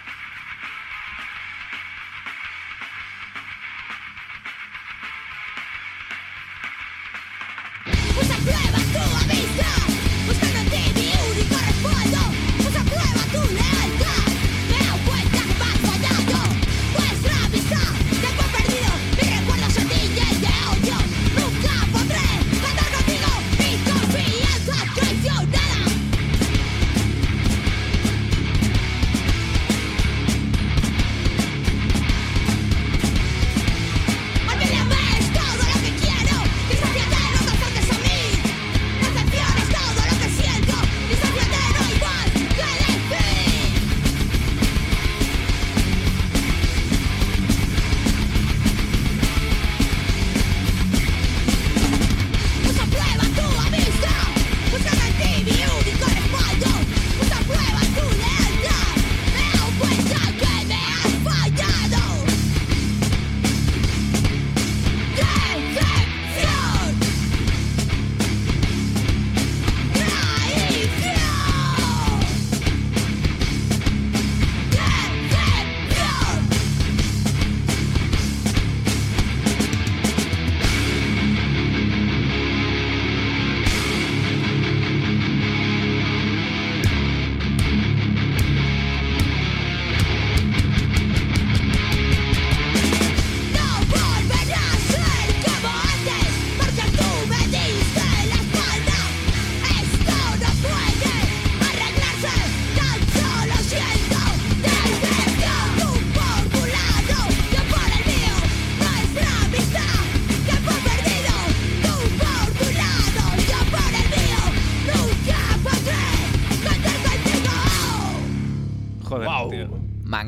Puse a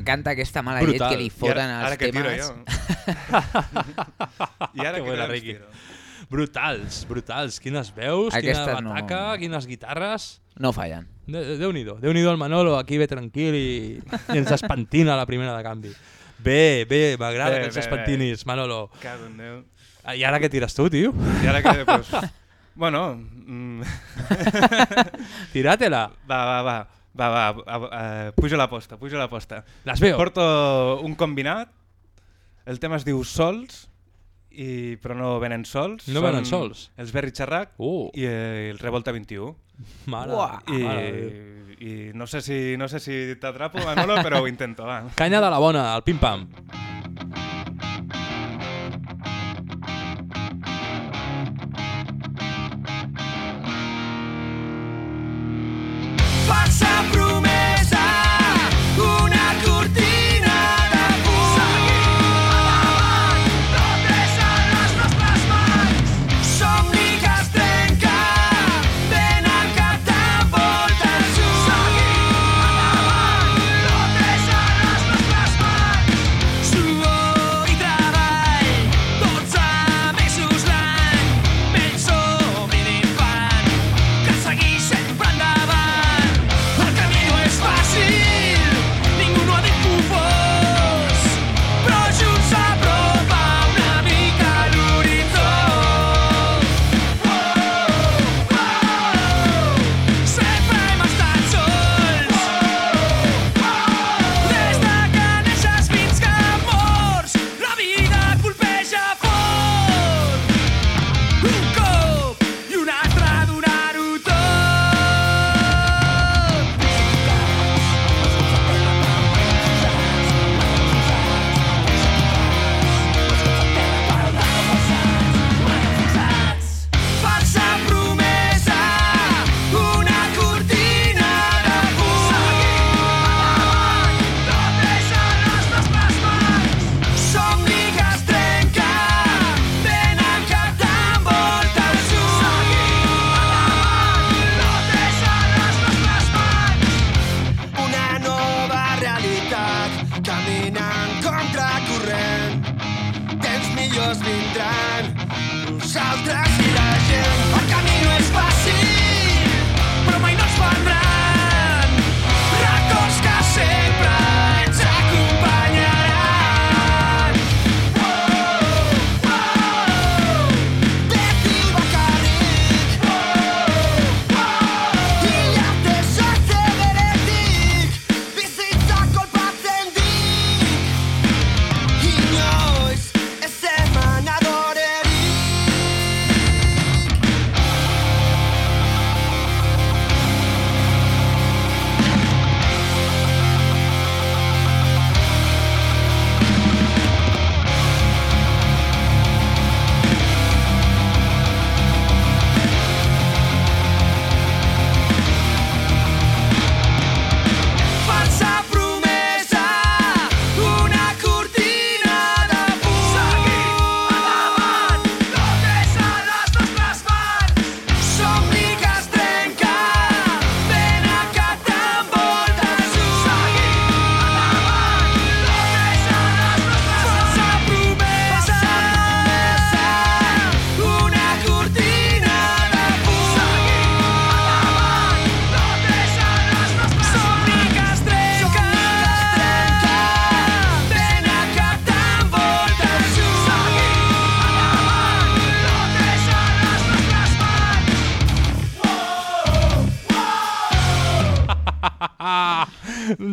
M'encanta aquesta mala llet Brutal. que li foten ara, ara als que tiro temes. jo. I ara Que que bona. Brutals, brutals. Quines veus, Aquestes quina no- bataca, quines guitarres... No fallen. De- Déu-n'hi-do, Déu-n'hi-do el Manolo, aquí ve tranquil i, i ens espantina la primera de canvi. Bé, bé, m'agrada Bé, que ens bé, espentinis, Manolo. Cago en Déu. I ara què tires tu, tio? I ara que, pues, bueno... Mm, Tiràtela. va, va, va. Va, va, va, uh, puja la posta, puja la posta. Les veo. Porto un combinat, el tema es diu Sols, i, però no venen sols. No són venen sols? Els Berri Xerrac uh. i eh, el Revolta 21. Mare, Uah. I, mare de I no sé si, no sé si t'atrapo, Manolo, però ho intento, va. Canya de la bona, el pim-pam. esa promesa.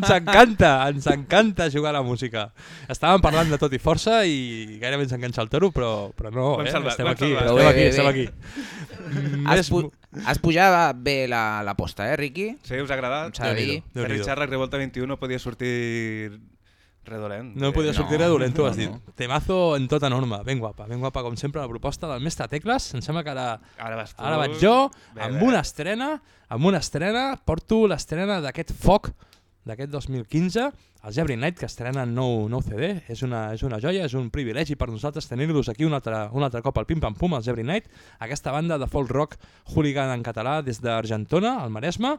Ens encanta, ens encanta jugar a la música. Estàvem parlant de tot i força i gairebé ens enganxa el toro, però, però no, eh? salvat, estem aquí, estem bé, aquí, bé, estem bé. aquí. Mm, Has, més pu has pujat bé la, la posta, eh, Riqui? Sí, us ha agradat? S'ha de dir. Richard, Revolta 21 no podia sortir redolent. No podia Eh, sortir no, dolent, tu no, has dit. no. Temazo en tota norma, ben guapa, ben guapa com sempre la proposta del mestre Tecles. Em sembla que ara, Ara vas tu. ara vaig jo, Bé, amb bé. una estrena, amb una estrena, porto l'estrena d'aquest foc d'aquest 2015, el Jebri Night, que estrena nou, nou CD, és una, és una joia, és un privilegi per nosaltres tenir-los aquí un altre, un altre cop al Pim Pam Pum, el Jebri Night, aquesta banda de folk rock hooligan en català des d'Argentona, al Maresme,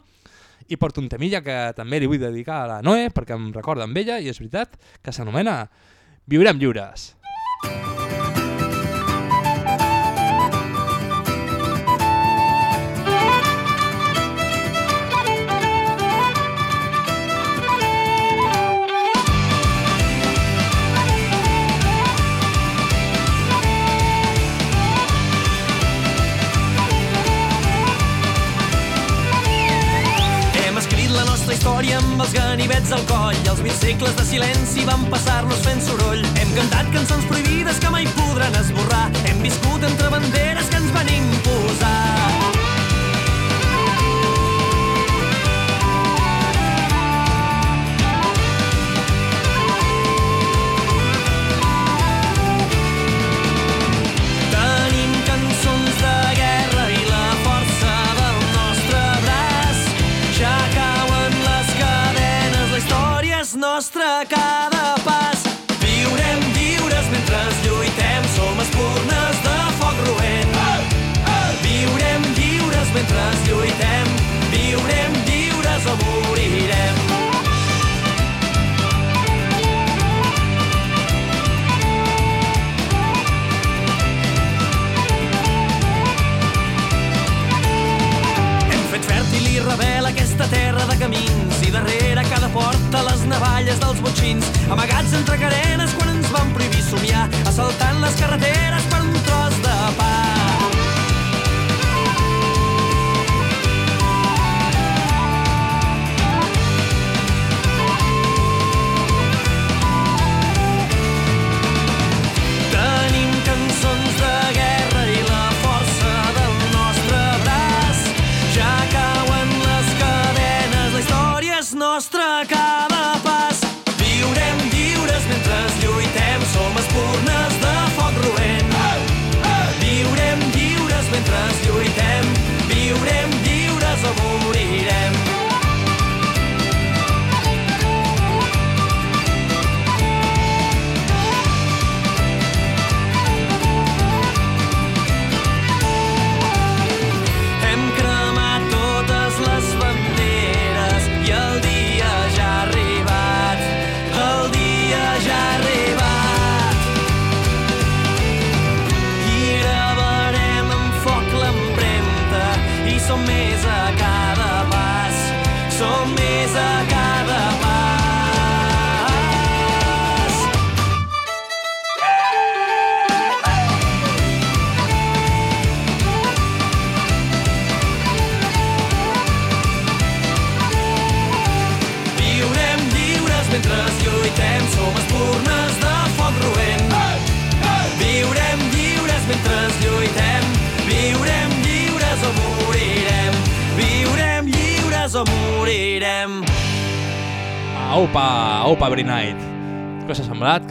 i porto un temilla que també li vull dedicar a la Noe, perquè em recorda amb ella, i és veritat, que s'anomena Viurem lliures. Hem amb els ganivets al coll. Els mil segles de silenci van passar-nos fent soroll. Hem cantat cançons prohibides que mai podran esborrar. Hem viscut entre banderes que ens van imposar. nostre cada pas. Viurem lliures mentre lluitem, som espurnes de foc roent. Eh! Eh! Viurem lliures mentre lluitem, viurem lliures o morirem. revela aquesta terra de camins i darrere cada porta les navalles dels botxins, amagats entre carenes quan ens van prohibir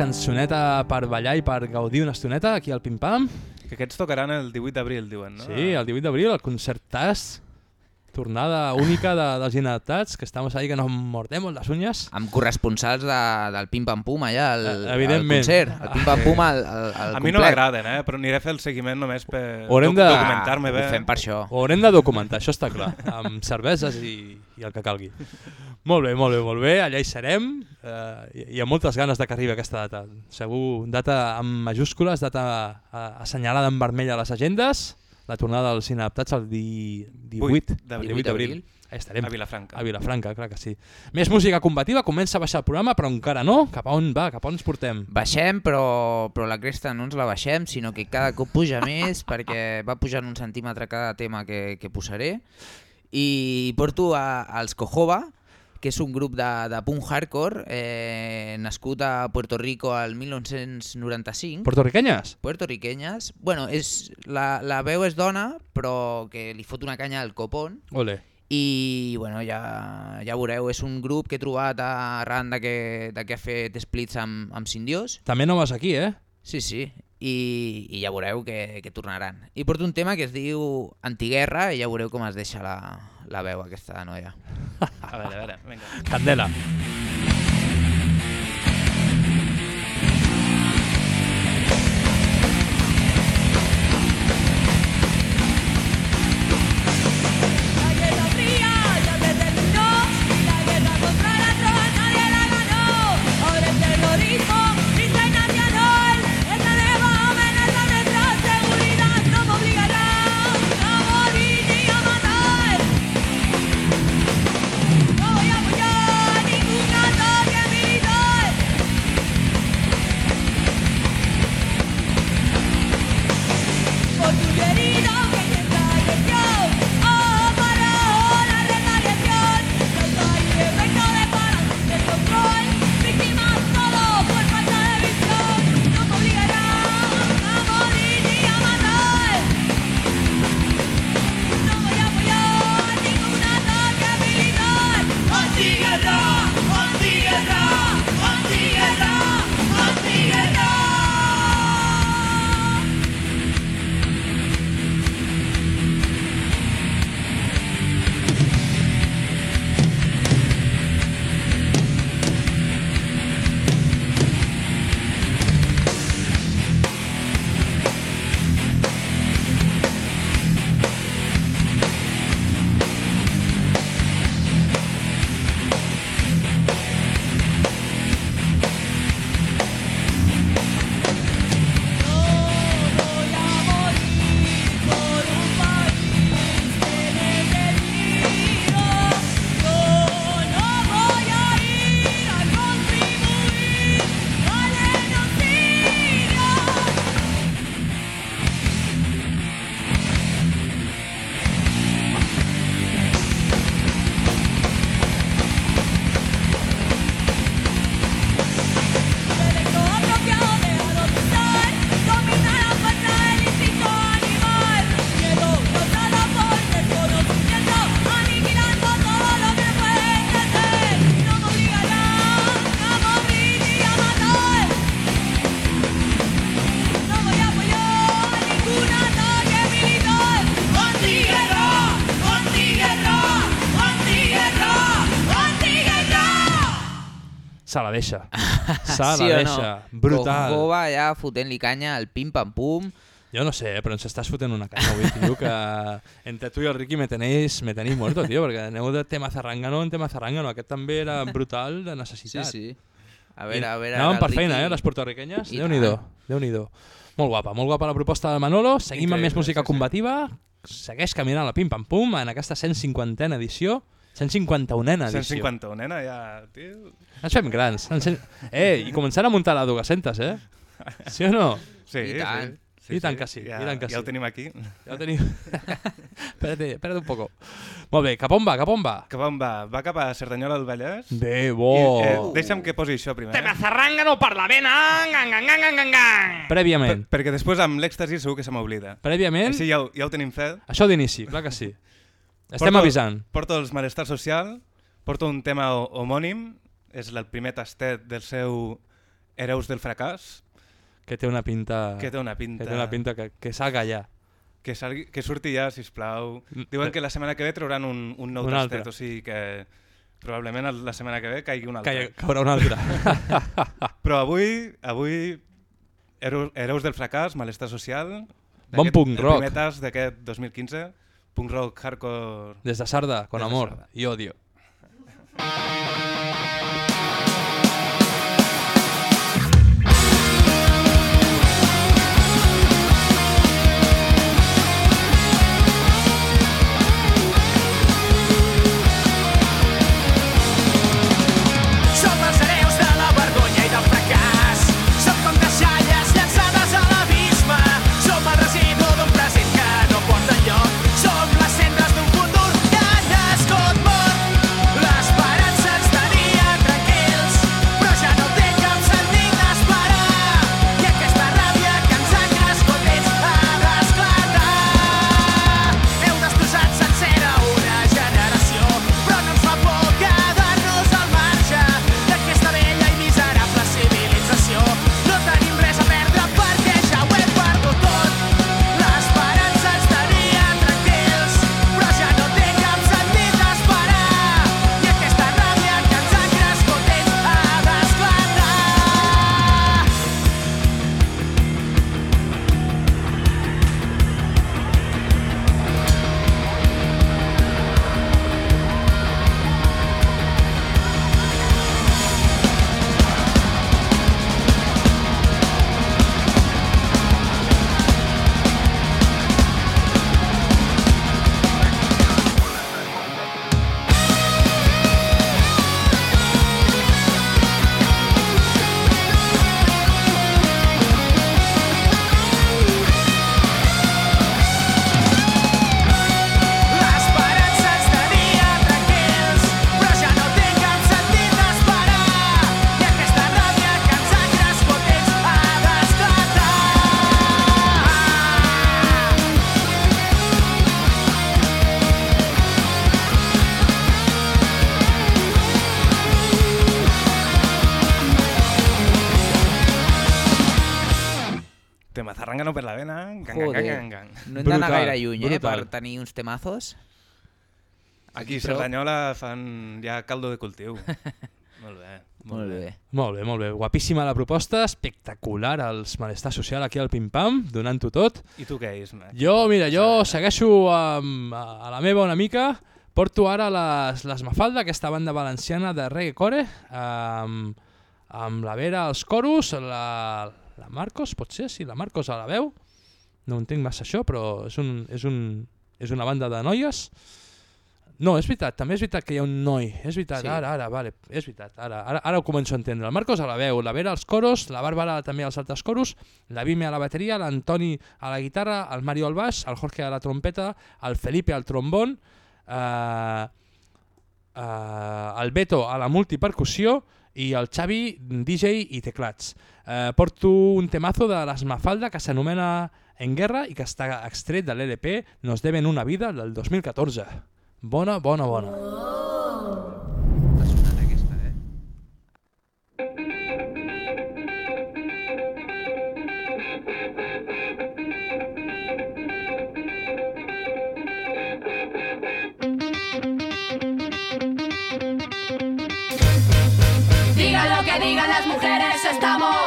Cançoneta per ballar i per gaudir una estoneta aquí al Pim Pam? Que aquests tocaran el 18 d'abril, diuen, no? Sí, el 18 d'abril, el concertàs, tornada única de, dels inadaptats, que estamos ahí que nos mordemos las uñas. Amb corresponsals de, del Pim Pam Pum allà, al, al concert. El Pim Pam. Pum al, al, al A mi no m'agraden, eh? però aniré a fer el seguiment només per Haurem de... documentar-me bé. Ho haurem de documentar, això està clar, amb cerveses i, i el que calgui. Molt bé, molt bé, molt bé, allà hi serem eh, i, i amb moltes ganes de que arribi aquesta data. Segur, data amb majúscules, data eh, assenyalada en vermell a les agendes, la tornada dels inadaptats el di, 18 d'abril. 18 d'abril. Estarem. A Vilafranca. A Vilafranca, clar que sí. Més música combativa, comença a baixar el programa, però encara no. Cap a on va? Cap a on ens portem? Baixem, però, però la cresta no ens la baixem, sinó que cada cop puja més, perquè va pujant un centímetre cada tema que, que posaré. I porto a, als Cojoba, que és un grup de, de punk hardcore eh, nascut a Puerto Rico al 1995. Puertorriquenyes? Puertorriquenyes. Bueno, és, la, la veu és dona, però que li fot una canya al copón. Ole. I bueno, ja, ja veureu, és un grup que he trobat arran de que, de que ha fet splits amb, amb Sindiós. També no vas aquí, eh? Sí, sí, i, i ja veureu que, que tornaran. I porto un tema que es diu Antiguerra i ja veureu com es deixa la, la veu aquesta noia. A veure, a veure, vinga. Candela. La Se la deixa. Se la sí deixa. no? Brutal. Cojoba allà fotent-li canya al pim-pam-pum. Jo no sé, però ens estàs fotent una canya avui, tio, que entre tu i el Ricky me tenéis, me tenéis muerto, tio, perquè aneu de tema zarrangano en tema zarrangano. Aquest també era brutal de necessitat. Sí, sí. A veure, a veure, Anàvem per el feina, Ricky- eh, les portorriquenyes? Déu-n'hi-do, tant. déu-n'hi-do. Molt guapa, molt guapa la proposta de Manolo. Seguim amb més Increïble, música sí, sí. combativa. Segueix caminant la Pim Pam Pum en aquesta 150a edició. 151a edició. 151, nena, ja, tio. Ens fem grans. Ens... Eh, i començant a muntar la 200, eh? Sí o no? Sí, I tant. sí. Sí, I tant sí, que sí, ja- i tant que ja sí. ho tenim aquí. Ja ho tenim. espérate, espérate un poco. Molt bé, cap on va, cap on va? Cap on va? Va cap a Cerdanyola del Vallès. Bé, bo. I, eh, deixa'm que posi això primer. Te me zarrangano per la vena. Gang, gang, gang, gang, gang, gang. Prèviament. Per, perquè després amb l'èxtasi segur que se m'oblida. Prèviament? Així ja, ho- ja ho tenim fet. Això d'inici, clar que sí. Estem Porto- avisant. Porto els malestar social, porto un tema ho- homònim, és el primer tastet del seu Hereus del fracàs. Que té una pinta... Que té una pinta... Que té una pinta que, que salga ja. Que, salgui, que surti ja, sisplau. Diuen que la setmana que ve trauran un, un nou Un tastet, altre. o sigui que probablement la setmana que ve caigui un altre. Cai- caurà un altre. Però avui, avui Hereus, del fracàs, malestar social... Bon punk rock. El primer tas d'aquest 2015, punk rock hardcore... Des de Sarda, con amor Sarda. y odio. No hem d'anar gaire lluny, eh, per tenir uns temazos. Aquí a Cerdanyola fan ja caldo de cultiu. molt bé. Molt bé. Molt bé, molt bé. Guapíssima la proposta, espectacular els malestar social aquí al Pim Pam, donant-ho tot. I tu què, Isma? Jo, mira, jo segueixo amb, a la meva una mica, porto ara les, les Mafalda, aquesta banda valenciana de reggae-core, amb, amb la Vera als coros, la, la Marcos, pot ser, sí, la Marcos a la veu, no entenc massa això, però és, un, és, un, és una banda de noies. No, és veritat, també és veritat que hi ha un noi, és veritat, Sí. ara, ara, vale, és veritat, ara, ara, ara ho començo a entendre. El Marcos a la veu, la Vera als coros, la Bàrbara també als altres coros, la Vime a la bateria, l'Antoni a la guitarra, el Mario al baix, el Jorge a la trompeta, el Felipe al trombón, eh, eh, el Beto a la multipercussió i el Xavi DJ i teclats. Eh, porto un temazo de les Mafalda que s'anomena En Guerra i que està extret de l'LP Nos deben una vida del 2014. Bona, bona, bona. Digan lo que digan las mujeres, estamos.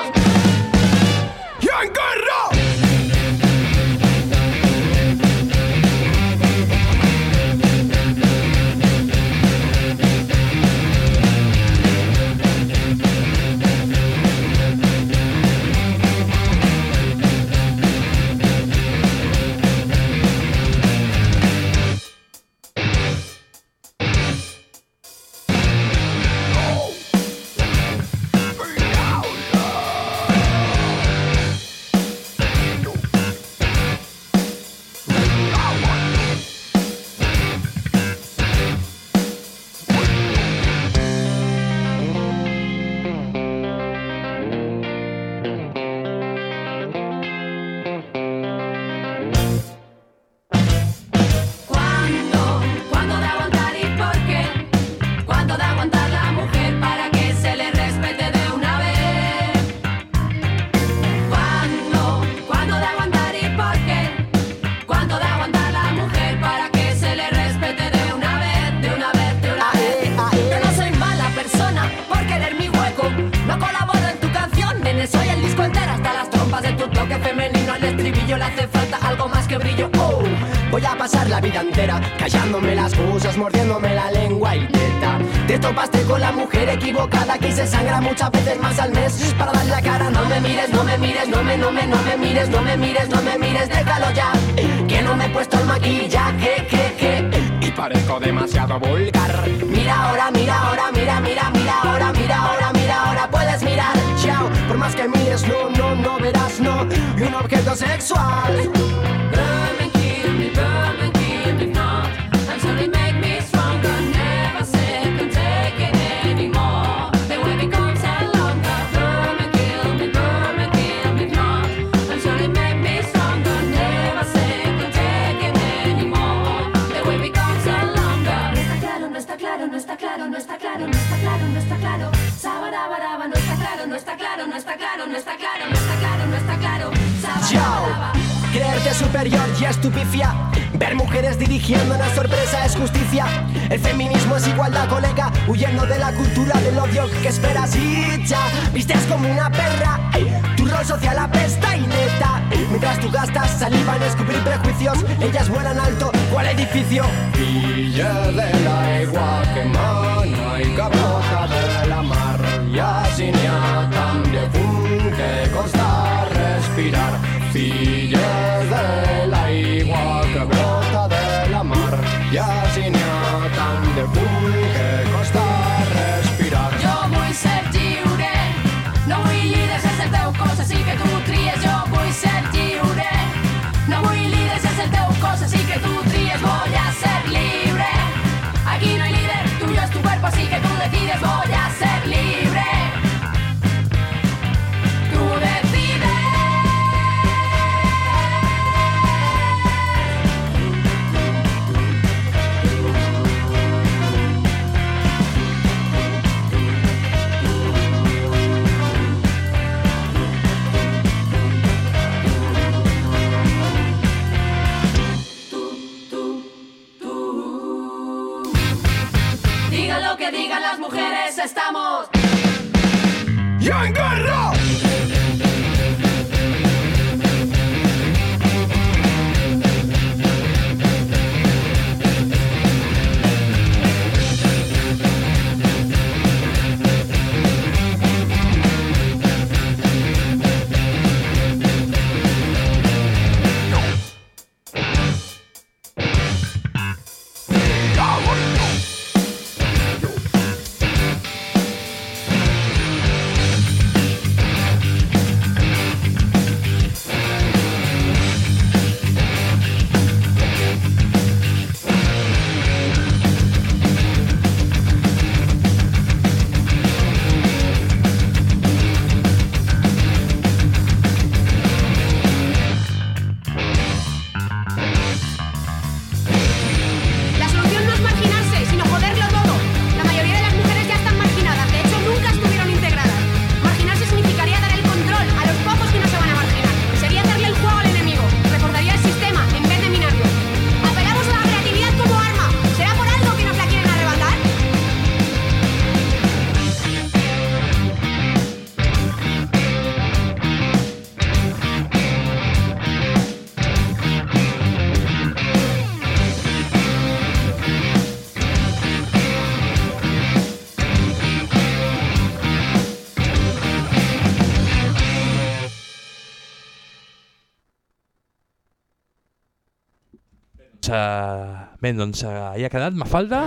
Perfectament, doncs eh, ahir ha quedat Mafalda.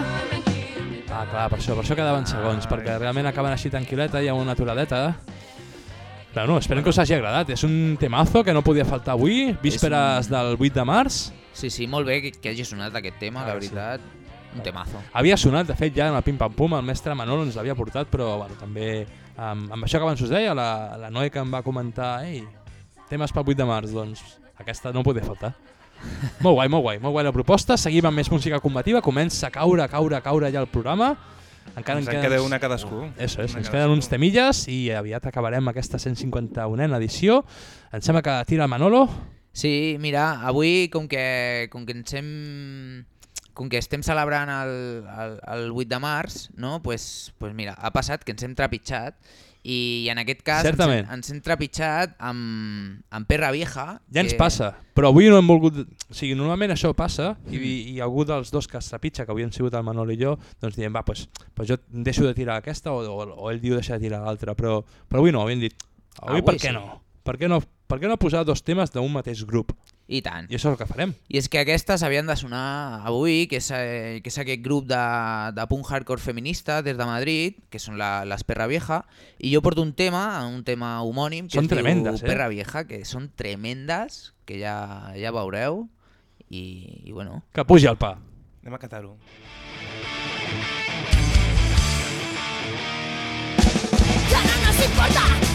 Ah, clar, per això, per això quedaven ah, segons, perquè realment acaben així tranquil·leta i amb una aturadeta. Però no, esperem que us hagi agradat. És un temazo que no podia faltar avui, vísperes un... del 8 de març. Sí, sí, molt bé que, que hagi sonat aquest tema, ah, la veritat. Sí. Un temazo. Havia sonat, de fet, ja en el Pim Pam Pum, el mestre Manolo ens l'havia portat, però bueno, també amb, amb això que abans us deia, la, la noia que em va comentar, ei, temes pel 8 de març, doncs aquesta no podia faltar. Molt guai, molt guai, molt guai la proposta. Seguim amb més música combativa. Comença a caure, a caure, a caure ja el programa. Encara ens en queda una cadascú. Eso és, una ens queden uns temilles i aviat acabarem aquesta 151a edició. Em sembla que tira el Manolo. Sí, mira, avui com que, com que ens hem com que estem celebrant el, el, el 8 de març, no? pues, pues mira, ha passat que ens hem trepitjat i en aquest cas Certament. ens, ens hem trepitjat amb, amb Perra Vieja. Ja ens que- passa, però avui no hem volgut... O sigui, normalment això passa i, i algú dels dos que es trepitja, que avui han sigut el Manol i jo, doncs diem, va, pues, pues jo deixo de tirar aquesta o, o, o ell diu deixar de tirar l'altra, però, però avui no, avui hem dit, avui, Avui per què sí. no? Per què no? Per què no posar dos temes d'un mateix grup? I tant. I això és el que farem. I és que aquestes havien de sonar avui, que és, eh, que és aquest grup de, de punk hardcore feminista des de Madrid, que són la, les Perra Vieja, i jo porto un tema, un tema homònim, que Són es tremendes, diu eh? Perra Vieja, que són tremendes, que ja, ja veureu, i, i bueno... Que pugi el pa. Anem a catar-ho. Ya no nos importa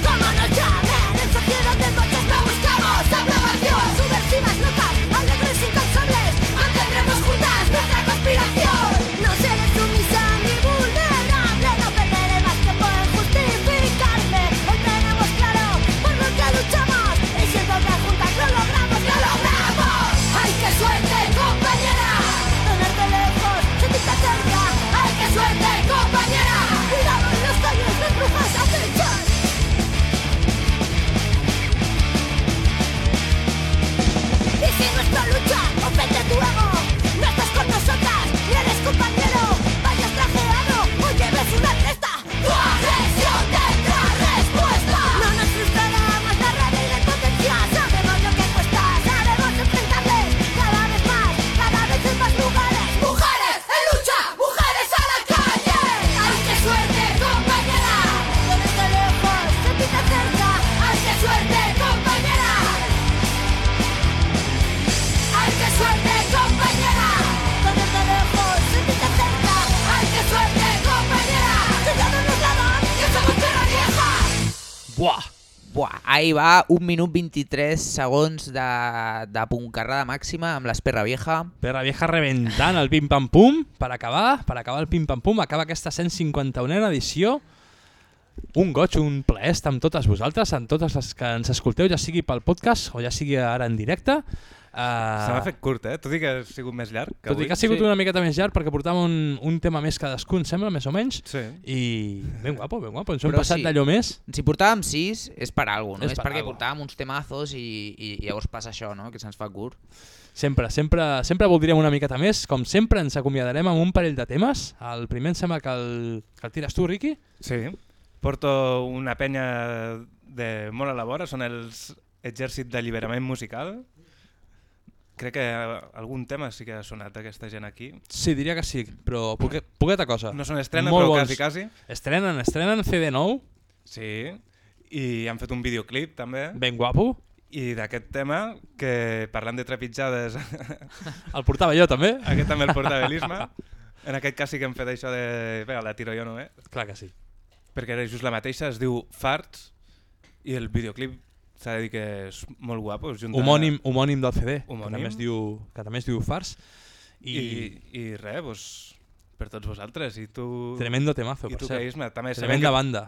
Buah! Buah, ahí va, un minut 23 segons de, de puncarrada màxima amb l'Esperra Vieja. Perra Vieja reventant el pim-pam-pum per acabar, per acabar el pim-pam-pum, acaba aquesta 151a edició. Un goig, un plaer estar amb totes vosaltres, amb totes les que ens escolteu, ja sigui pel podcast o ja sigui ara en directe. Uh, Se m'ha fet curt, eh? Tot i que ha sigut més llarg. Que Tot i avui. que ha sigut una miqueta més llarg perquè portàvem un, un tema més cadascun, sembla, més o menys. Sí. I ben guapo, ben guapo. Ens hem passat sí, d'allò més. Si portàvem 6 és per alguna no? És És, per perquè algo. portàvem uns temazos i, i llavors passa això, no? que se'ns fa curt. Sempre, sempre, sempre voldríem una miqueta més. Com sempre, ens acomiadarem amb un parell de temes. El primer em sembla que el, que el tires tu, Riqui. Sí. Porto una penya de molt a la vora, són els Exèrcit d'Alliberament Musical. Crec que algun tema sí que ha sonat d'aquesta gent aquí. Sí, diria que sí, però poque, poqueta cosa. No són estrena, Molt però bons. quasi, quasi. Estrenen, estrenen CD nou. Sí, i han fet un videoclip també. Ben guapo. I d'aquest tema, que parlant de trepitjades... El portava jo també. Aquest també el portava l'Isma. En aquest cas sí que hem fet això de... Vinga, la tiro jo, no, eh? Clar que sí. Perquè era just la mateixa, es diu Farts, i el videoclip s'ha de dir que és molt guapo. es junta- Homònim, homònim del CD, que Homònim. també es diu, que també es diu Fars. I, I, i res, doncs, per tots vosaltres. I tu... Tremendo temazo, I per tu, cert. que Isma, també Tremenda que- banda.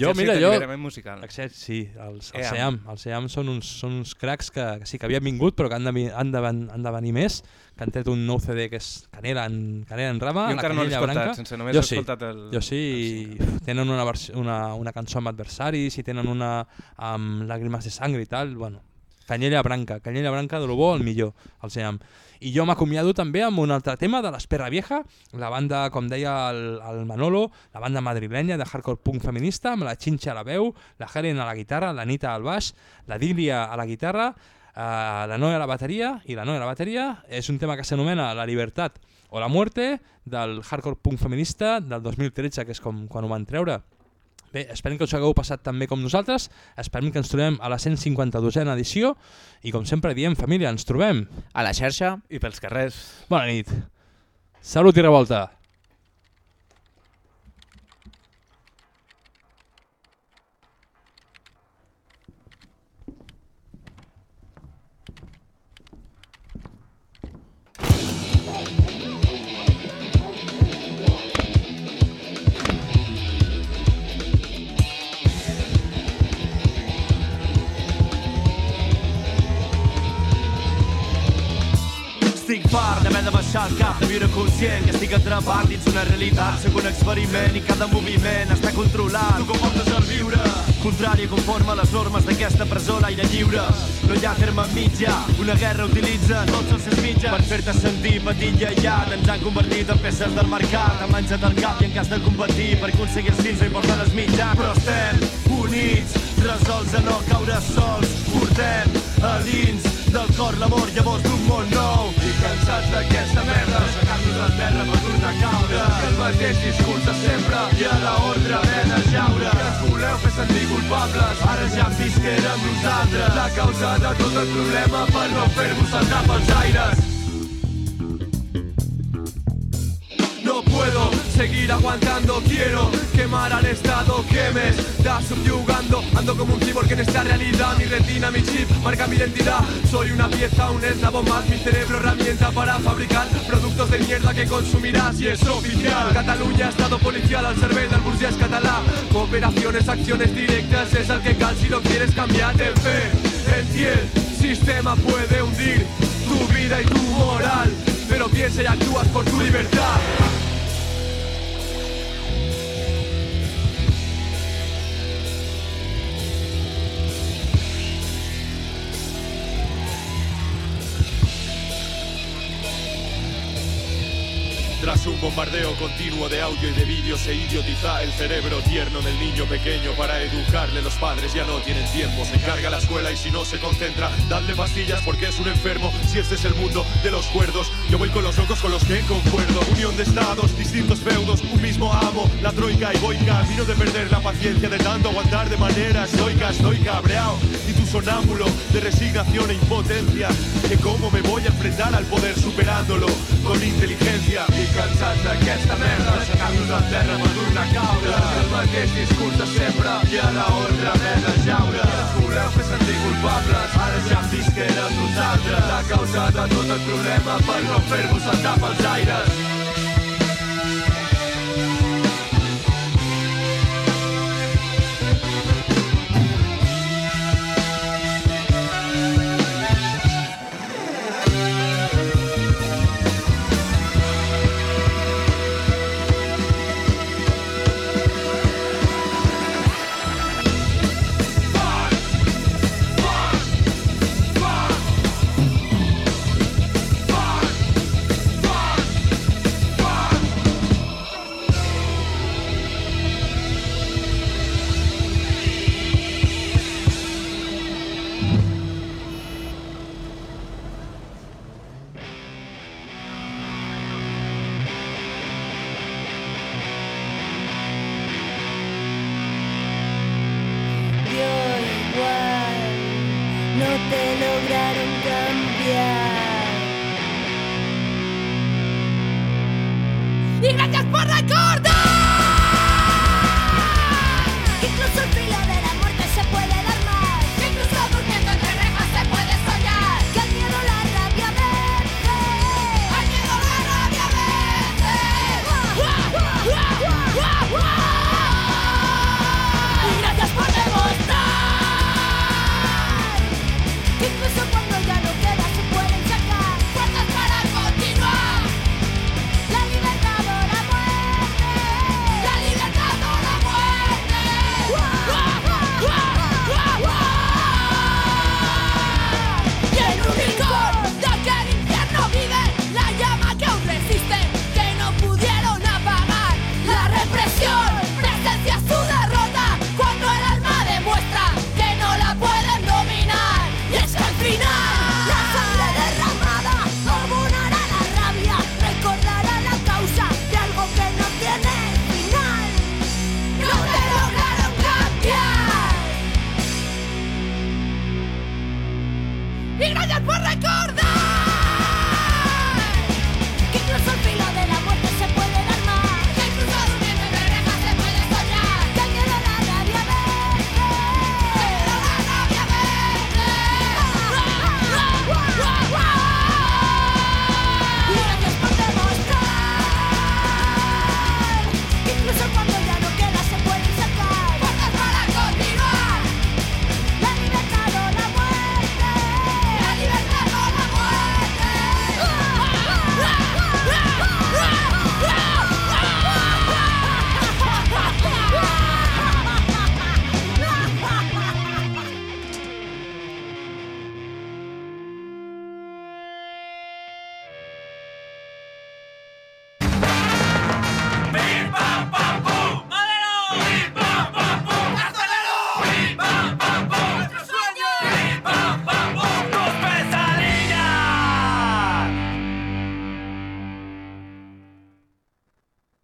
Jo, mira, jo... Musical. Exèrcit, sí, els, els EAM. SEAM. Els SEAM són uns, són uns cracs que, que sí que havien vingut, però que han de, han de, han de venir més, que han tret un nou CD que és Canela en, Canela en Rama, Jo la encara no l'he escoltat, sense només jo he sí, escoltat el- Jo sí, i tenen una, una, una cançó amb adversaris i tenen una amb làgrimes de sangre i tal, bueno, Canyella Branca, Canyella Branca de lo bo, el millor, el SEAM. I jo m'acomiado també amb un altre tema de l'Espera Vieja, la banda, com deia el, el Manolo, la banda madrilenya de hardcore punk feminista, amb la Xinxa a la veu, la Helen a la guitarra, la Nita al baix, la Dília a la guitarra, eh, la Noe a la bateria i la Noe a la bateria. És un tema que s'anomena La Libertat o la Muerte, del hardcore punk feminista del 2013, que és com quan ho van treure. Bé, esperem que us hagueu passat tan bé com nosaltres, esperem que ens trobem a la 152a edició i com sempre diem, família, ens trobem a la xarxa i pels carrers. Bona nit. Salut i revolta. Estic fart d'haver de baixar el cap, de viure conscient que estic atrapat dins una realitat. Soc un experiment i cada moviment està controlat. Tu com portes a viure? Contrari conforme a les normes d'aquesta presó l'aire lliure. No hi ha terme mitjà, una guerra utilitza tots els seus mitjans per fer-te sentir petit i aïllat. Ens han convertit en peces del mercat, han menjat el cap i en cas de competir per aconseguir els fins no importen els mitjans. Però estem units, resolts a no caure sols. Portem a dins del cor l'amor, llavors d'un món nou. Cansats d'aquesta merda, aixecar-nos al terra per tornar a caure. Que el mateix discurs de sempre i a l'ordre ven a jaure. Que ens voleu fer sentir culpables, ara ja hem vist que érem nosaltres. La causa de tot el problema per no fer-vos saltar pels aires. Puedo seguir aguantando, quiero quemar al estado que me está subyugando. Ando como un cyborg en esta realidad, mi retina, mi chip, marca mi identidad. Soy una pieza, un eslabón más, mi cerebro herramienta para fabricar productos de mierda que consumirás y es oficial. Cataluña, estado policial al servei del burgués català. Cooperaciones, acciones directas, es al que cal si lo quieres cambiar de fe. El sistema puede hundir tu vida y tu moral, pero piensa y actúas por tu libertad. Bombardeo continuo de audio y de vídeo se idiotiza el cerebro tierno del niño pequeño para educarle. Los padres ya no tienen tiempo se encarga la escuela y si no se concentra dadle pastillas porque es un enfermo. Si este es el mundo de los cuerdos yo voy con los locos con los que concuerdo. Unión de estados distintos feudos un mismo amo la troika y voy camino de perder la paciencia de tanto aguantar de manera estoica estoy cabreado y tu sonámbulo de resignación e impotencia que cómo me voy a enfrentar al poder superándolo con inteligencia i cansats d'aquesta merda aixecar-nos al terra per tornar a caure. El mateix discurs de sempre i a l'ordre ven a jaure. Ens voleu fer sentir culpables? Ara ja hem vist que érem nosaltres. La causa de tot el problema per no fer-vos saltar pels aires